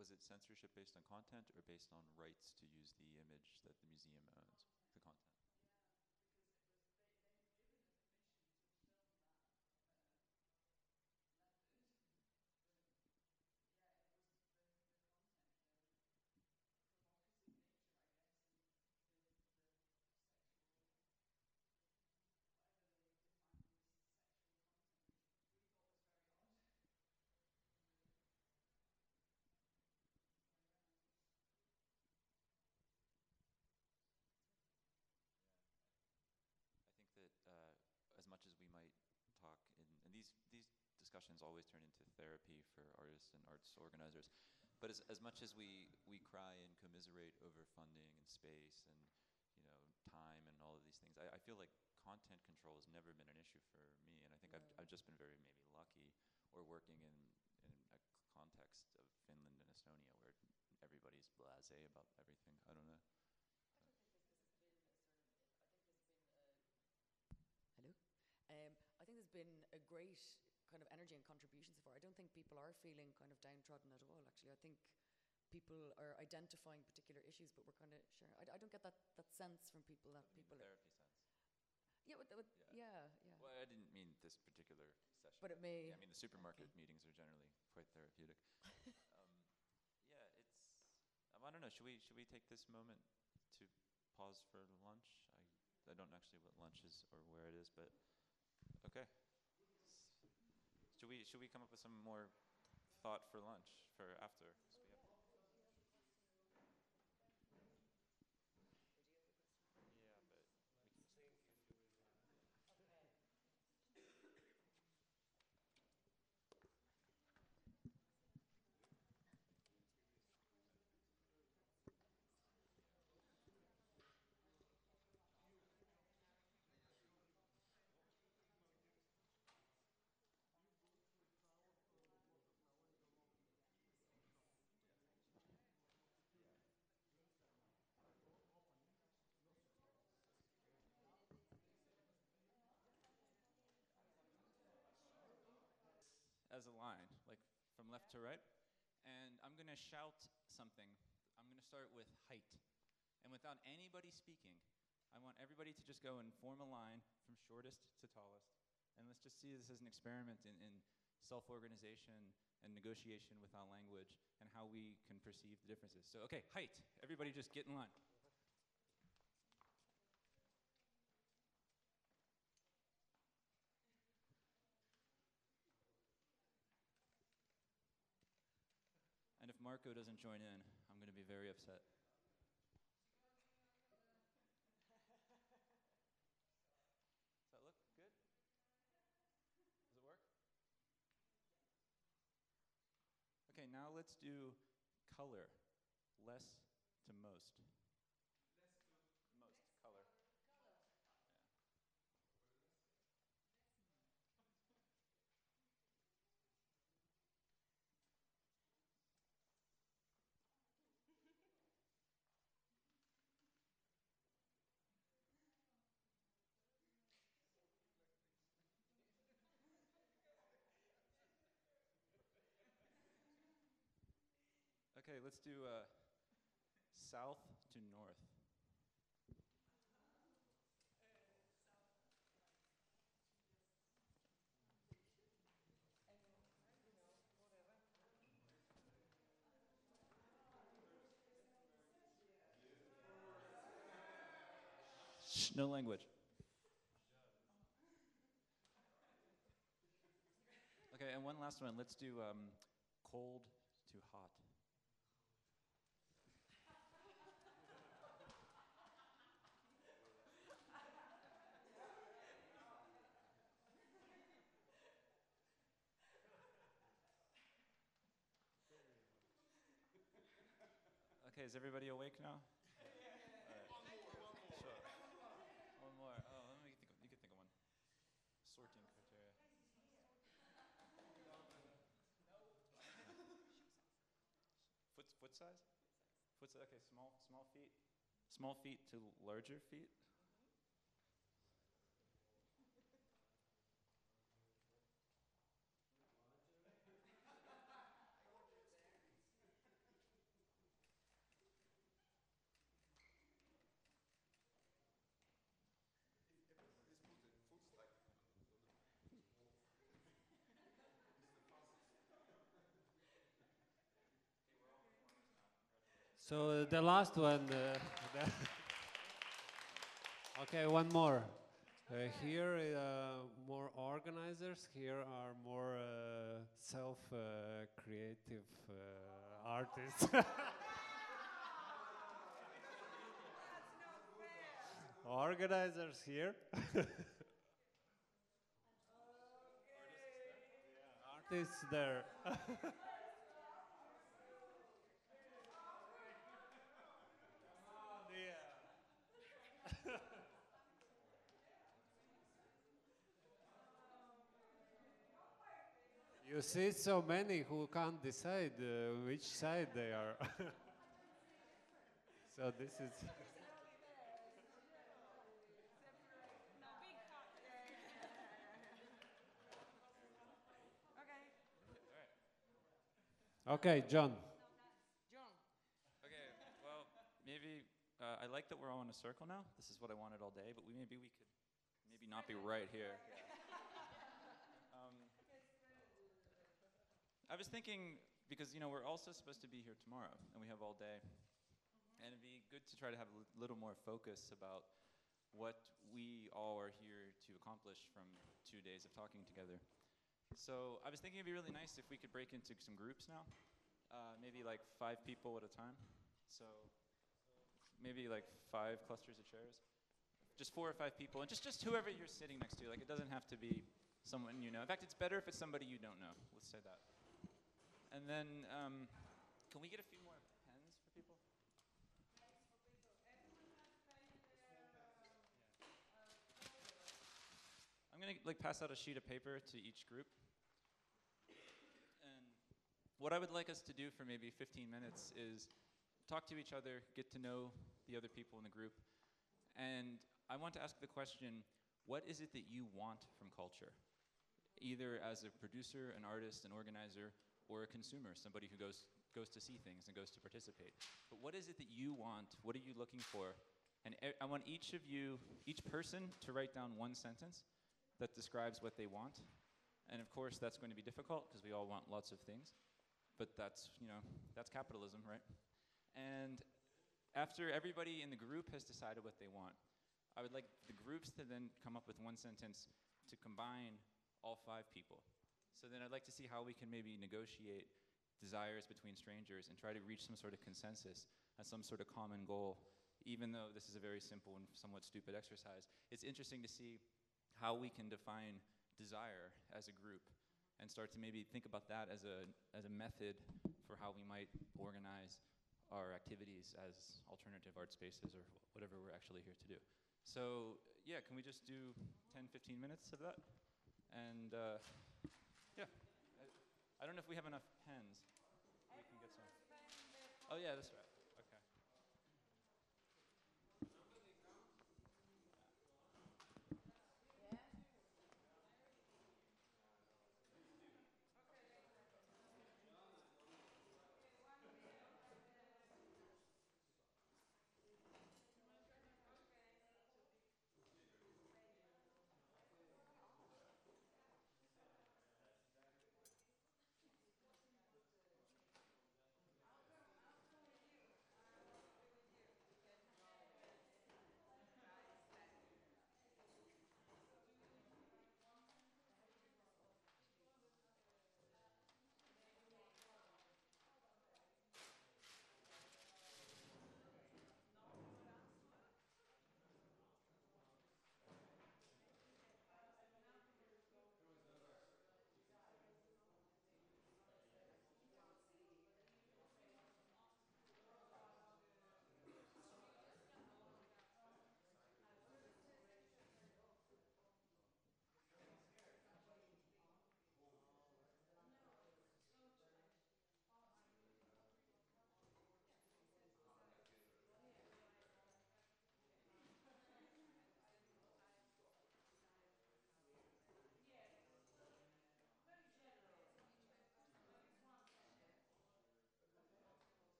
Was it censorship based on content or based on rights to use the image that the museum owns? The content. I think that uh, as much as we might talk, in, and these these discussions always turn into therapy for artists and arts organizers, but as, as much as we we cry and commiserate over funding and space and you know time and all of these things, I, I feel like content control has never been an issue for me, and I think I've I've just been very maybe lucky or working in in a context of Finland and Estonia where everybody's blasé about everything. I don't know. Hello. Um, I think there's been a great kind of energy and contribution so far. I don't think people are feeling kind of downtrodden at all. Actually, I think people are identifying particular issues, but we're kind of sharing. I, I don't get that, that sense from people that people are. Therapy sense. Yeah, with, with, yeah, yeah. Well, I didn't mean this particular session. But it may- Yeah, I mean, the supermarket meetings are generally quite therapeutic. um, yeah, it's Um, I don't know. should we should we take this moment to pause for lunch? I I don't actually what lunch is or where it is, but okay. Should we should we come up with some more thought for lunch for after? As a line, like from left to right. And I'm going to shout something. I'm going to start with height. And without anybody speaking, I want everybody to just go and form a line from shortest to tallest. And let's just see this as an experiment in, in self organization and negotiation without language and how we can perceive the differences. So, okay, height. Everybody just get in line. Marco doesn't join in, I'm going to be very upset. Does that look good? Does it work? Okay, now let's do color. Less to most. Most color. Let's do uh, south to north. No language. Okay, and one last one. Let's do um, cold to hot. Is everybody awake now? One more, Sure. One more. Oh, let me think of, you can think of one. Sorting criteria. Foot, foot size? Foot size. Okay, small, small feet. Small feet to larger feet. So uh, the last one. Uh, <laughs> okay, one more. Uh, here uh, more organizers. Here are more uh, self-creative uh, artists. <laughs> organizers here. <laughs> Artists there. You see so many who can't decide uh, which side they are. <laughs> so this is. Okay, John. John. Okay, well, maybe uh, I like that we're all in a circle now. This is what I wanted all day, but we maybe we could maybe not be right here. Um, I was thinking because you know we're also supposed to be here tomorrow, and we have all day. and it'd be good to try to have a little more focus about what we all are here to accomplish from two days of talking together. So I was thinking it'd be really nice if we could break into some groups now, uh, maybe like five people at a time. So maybe like five clusters of chairs, just four or five people, and just just whoever you're sitting next to. Like it doesn't have to be someone you know. In fact, it's better if it's somebody you don't know. Let's say that. And then, um, can we get a few more pens for people? I'm gonna like pass out a sheet of paper to each group. And what I would like us to do for maybe 15 minutes is talk to each other, get to know the other people in the group, and I want to ask the question: What is it that you want from culture? Either as a producer, an artist, an organizer, or a consumer, somebody who goes goes to see things and goes to participate. But what is it that you want? What are you looking for? And I want each of you, each person, to write down one sentence that describes what they want. And of course, that's going to be difficult because we all want lots of things. But that's, you know, that's capitalism, right? And after everybody in the group has decided what they want, I would like the groups to then come up with one sentence to combine all five people. So then I'd like to see how we can maybe negotiate desires between strangers and try to reach some sort of consensus and some sort of common goal, even though this is a very simple and somewhat stupid exercise. It's interesting to see how we can define desire as a group and start to maybe think about that as a, as a method for how we might organize our activities as alternative art spaces or whatever we're actually here to do. So, yeah, can we just do 10, 15 minutes of that? And uh, I don't know if we have enough pens. We can get some. Oh, yeah, that's right.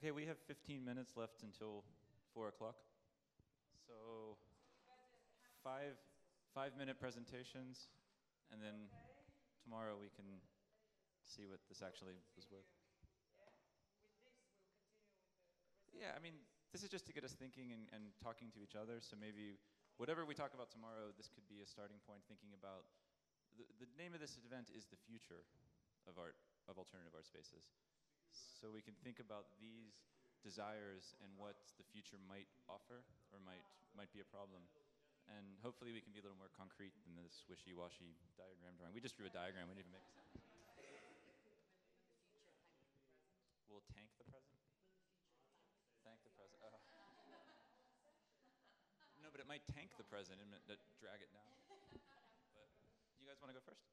Okay, we have 15 minutes left until 4 o'clock. So, five, five minute presentations, and then tomorrow we can see what this actually was worth. Yeah, I mean, this is just to get us thinking and, and talking to each other. So maybe whatever we talk about tomorrow, this could be a starting point thinking about the, the name of this event is the future of art, of alternative art spaces. So we can think about these desires and what the future might offer or might, might be a problem. And hopefully we can be a little more concrete than this wishy-washy diagram drawing. We just drew a diagram, we didn't even make a We'll tank the present? Thank the present. Oh. Uh. No, but it might tank the present and drag it down. But you guys want to go first?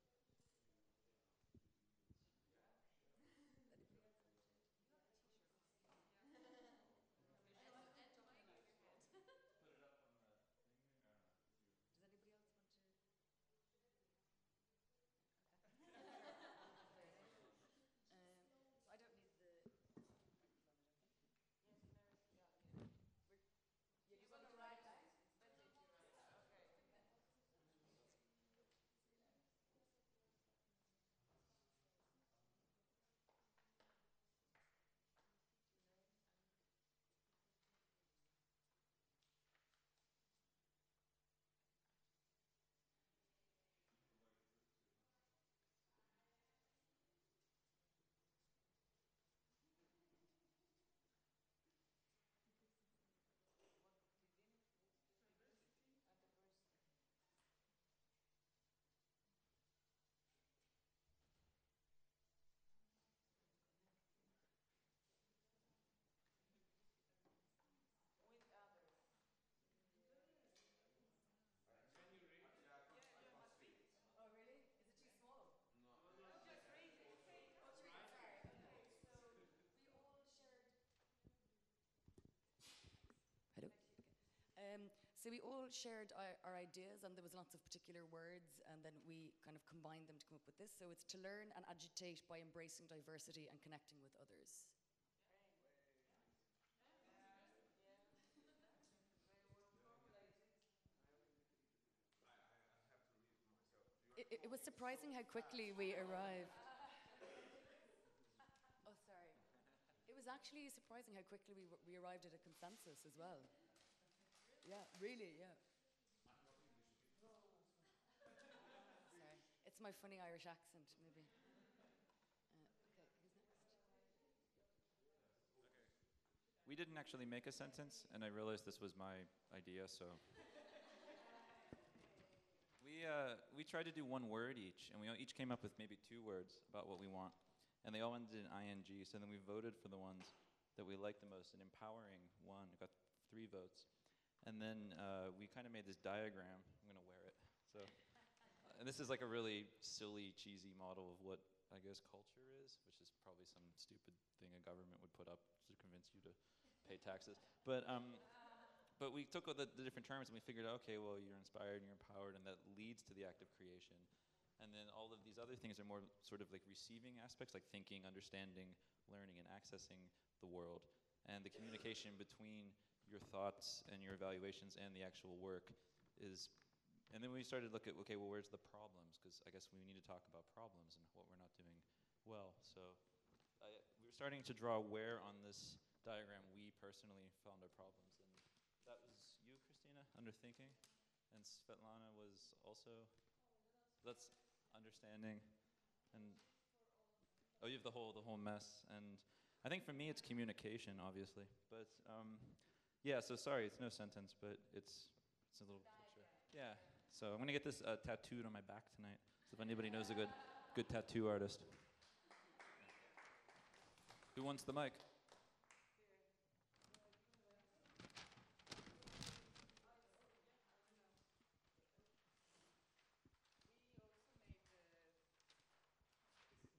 So we all shared our, our ideas, and there was lots of particular words, and then we kind of combined them to come up with this. So it's to learn and agitate by embracing diversity and connecting with others. It, it, it was surprising how quickly we arrived. Oh, sorry. It was actually surprising how quickly we, we arrived at a consensus as well. Yeah, really, yeah. Sorry. It's my funny Irish accent, maybe. Uh, okay, who's next? We didn't actually make a sentence, and I realized this was my idea, so. We, uh, we tried to do one word each, and we each came up with maybe two words about what we want. And they all ended in ing, so then we voted for the ones that we liked the most. And empowering one it got three votes. And then uh, we kind of made this diagram. I'm going to wear it. So, uh, and this is like a really silly, cheesy model of what I guess culture is, which is probably some stupid thing a government would put up to convince you to pay taxes. But um, but we took all the, the different terms and we figured out, okay, well, you're inspired and you're empowered, and that leads to the act of creation. And then all of these other things are more sort of like receiving aspects, like thinking, understanding, learning, and accessing the world. And the communication between your thoughts and your evaluations and the actual work is. And then we started to look at, okay, well, where's the problems? Because I guess we need to talk about problems and what we're not doing well. So we were starting to draw where on this diagram we personally found our problems. And that was you, Christina, under thinking, and Svetlana was also. That's understanding, and oh, you have the whole the whole mess. And I think for me, it's communication, obviously. But um, yeah, so sorry, it's no sentence, but it's it's a little picture. Yeah. So I'm gonna get this uh, tattooed on my back tonight. So if anybody knows a good good tattoo artist, who wants the mic?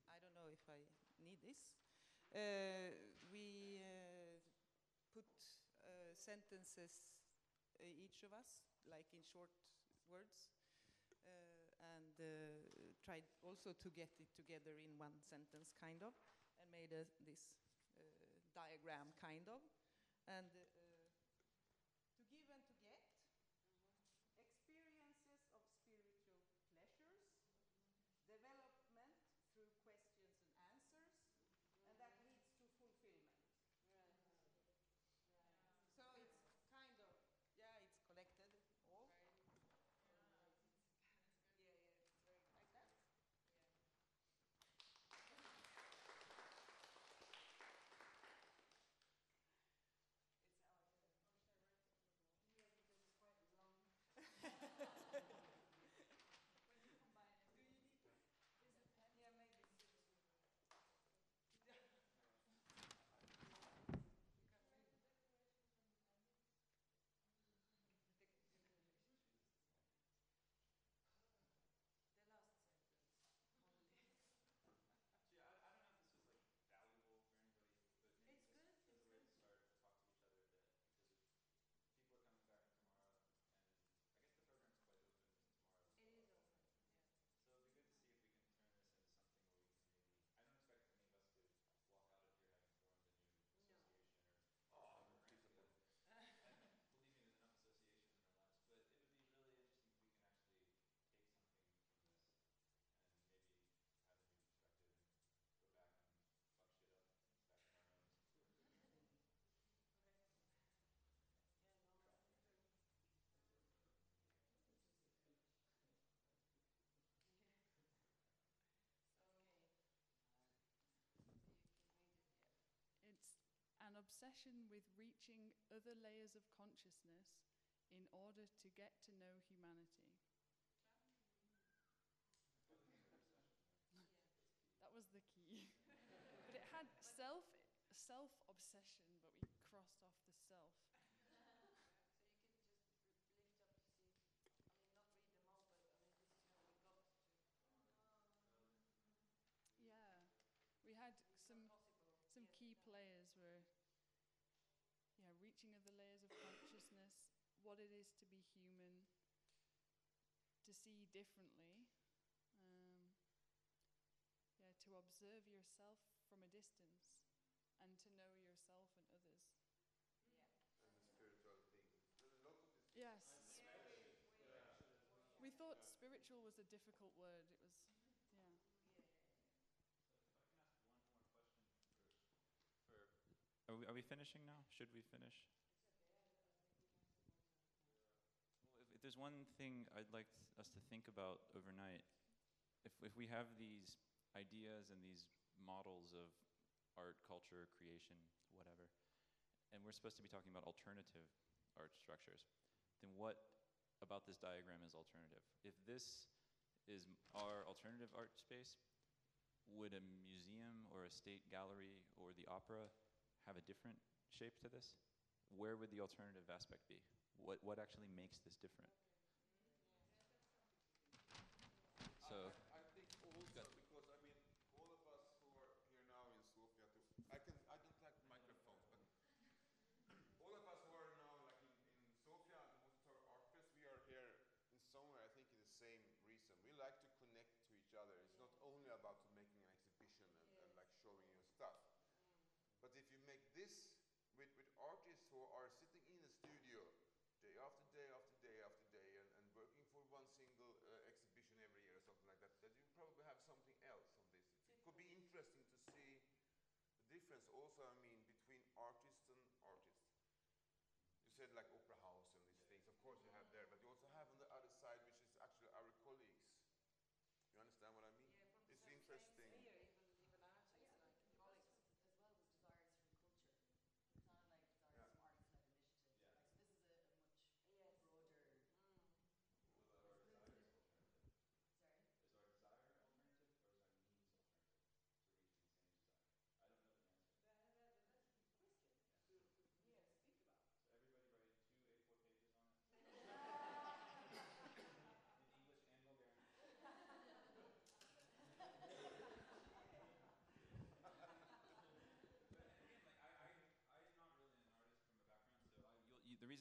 I don't know if I need this. Uh, sentences, uh, each of us, like in short words, uh, and uh, tried also to get it together in one sentence, kind of, and made a, this diagram, kind of. And obsession with reaching other layers of consciousness in order to get to know humanity. that was the key. but it had self self obsession, but we crossed off the self. <laughs> Yeah, we had some some key players were teaching of the layers of consciousness, what it is to be human, to see differently, um, yeah, to observe yourself from a distance, and to know yourself and others. Yeah. And the spiritual thing. Yes. Yeah. We thought spiritual was a difficult word. It was. are we finishing now? Should we finish? Well, if, if, there's one thing I'd like us to think about overnight, if, if we have these ideas and these models of art, culture, creation, whatever, and we're supposed to be talking about alternative art structures, then what about this diagram is alternative? If this is our alternative art space, would a museum or a state gallery or the opera have a different shape to this, where would the alternative aspect be? What, what actually makes this different? So. with, with artists who are sitting in a studio day after day after day after day and, and working for one single uh, exhibition every year or something like that, that you probably have something else on this. It could be interesting to see the difference also, I mean, between artists and artists. You said like,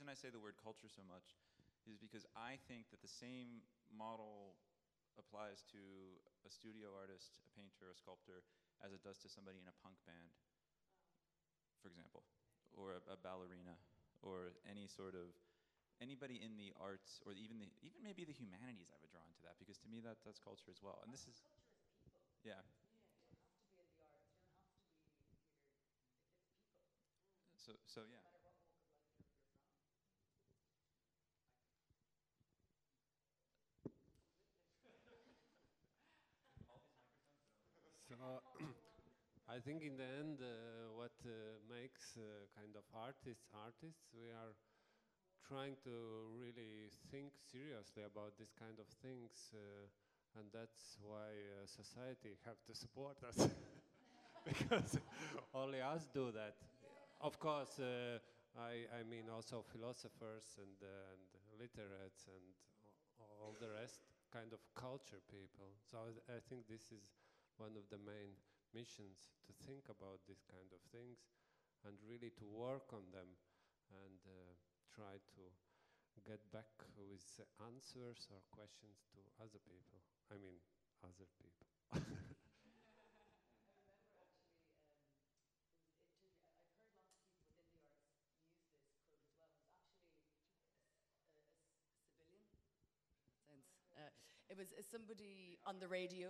reason I say the word culture so much is because I think that the same model applies to a studio artist, a painter, a sculptor, as it does to somebody in a punk band, for example, or a, a ballerina, or any sort of anybody in the arts, or even the, even maybe the humanities. I would draw into that because to me that that's culture as well. And this is, yeah. yeah so so yeah. I think in the end, uh, what uh, makes uh, kind of artists artists, we are trying to really think seriously about this kind of things, uh, and that's why uh, society have to support us, <laughs> because only us do that. Of course, uh, I I mean also philosophers and and literates and all the rest, kind of culture people. So I think this is one of the main missions to think about these kind of things and really to work on them and uh, try to get back with answers or questions to other people. I mean, other people. <laughs> Uh, it was uh, somebody on the radio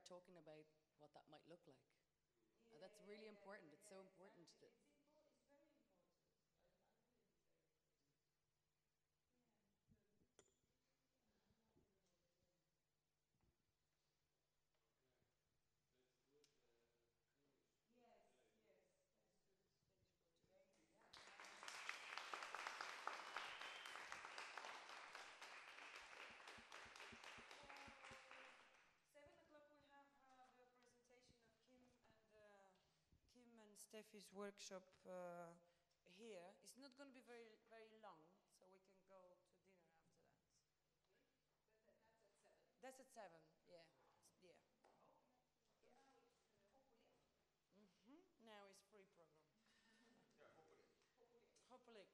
talking about what that might look like. Uh, that's really important. It's so important that. It's important. It's very important. I, I believe it's very important. Yes, yes, that's good. Finish for today. Yeah. Seven o'clock we have uh, the presentation of Kim and uh, Kim and Steffi's workshop uh, here. It's not going to be very very long, so we can go to dinner after that. That's at seven. Yeah, yeah. hmm Now it's free program. Yeah. Hopefully.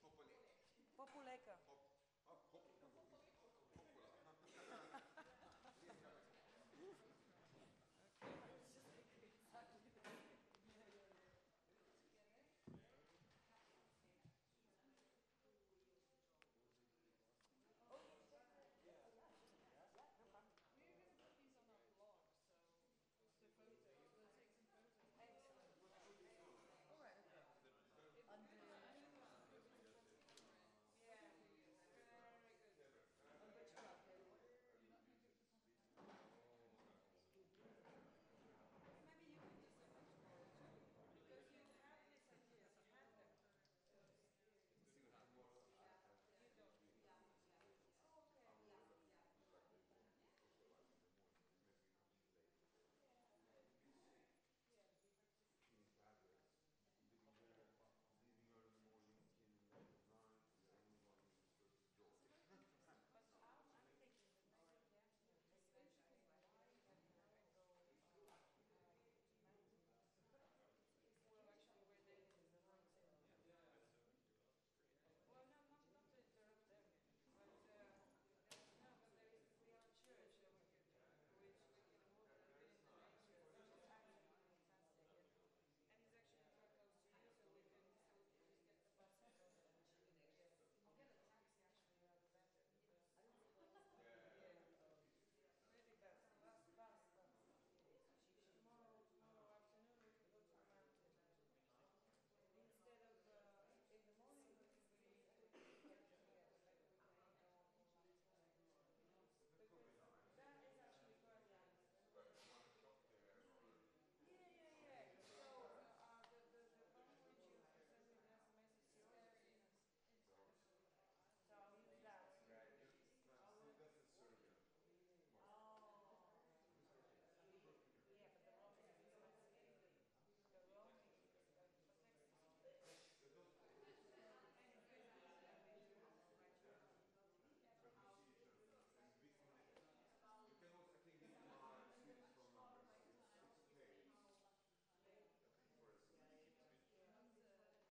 Populeka.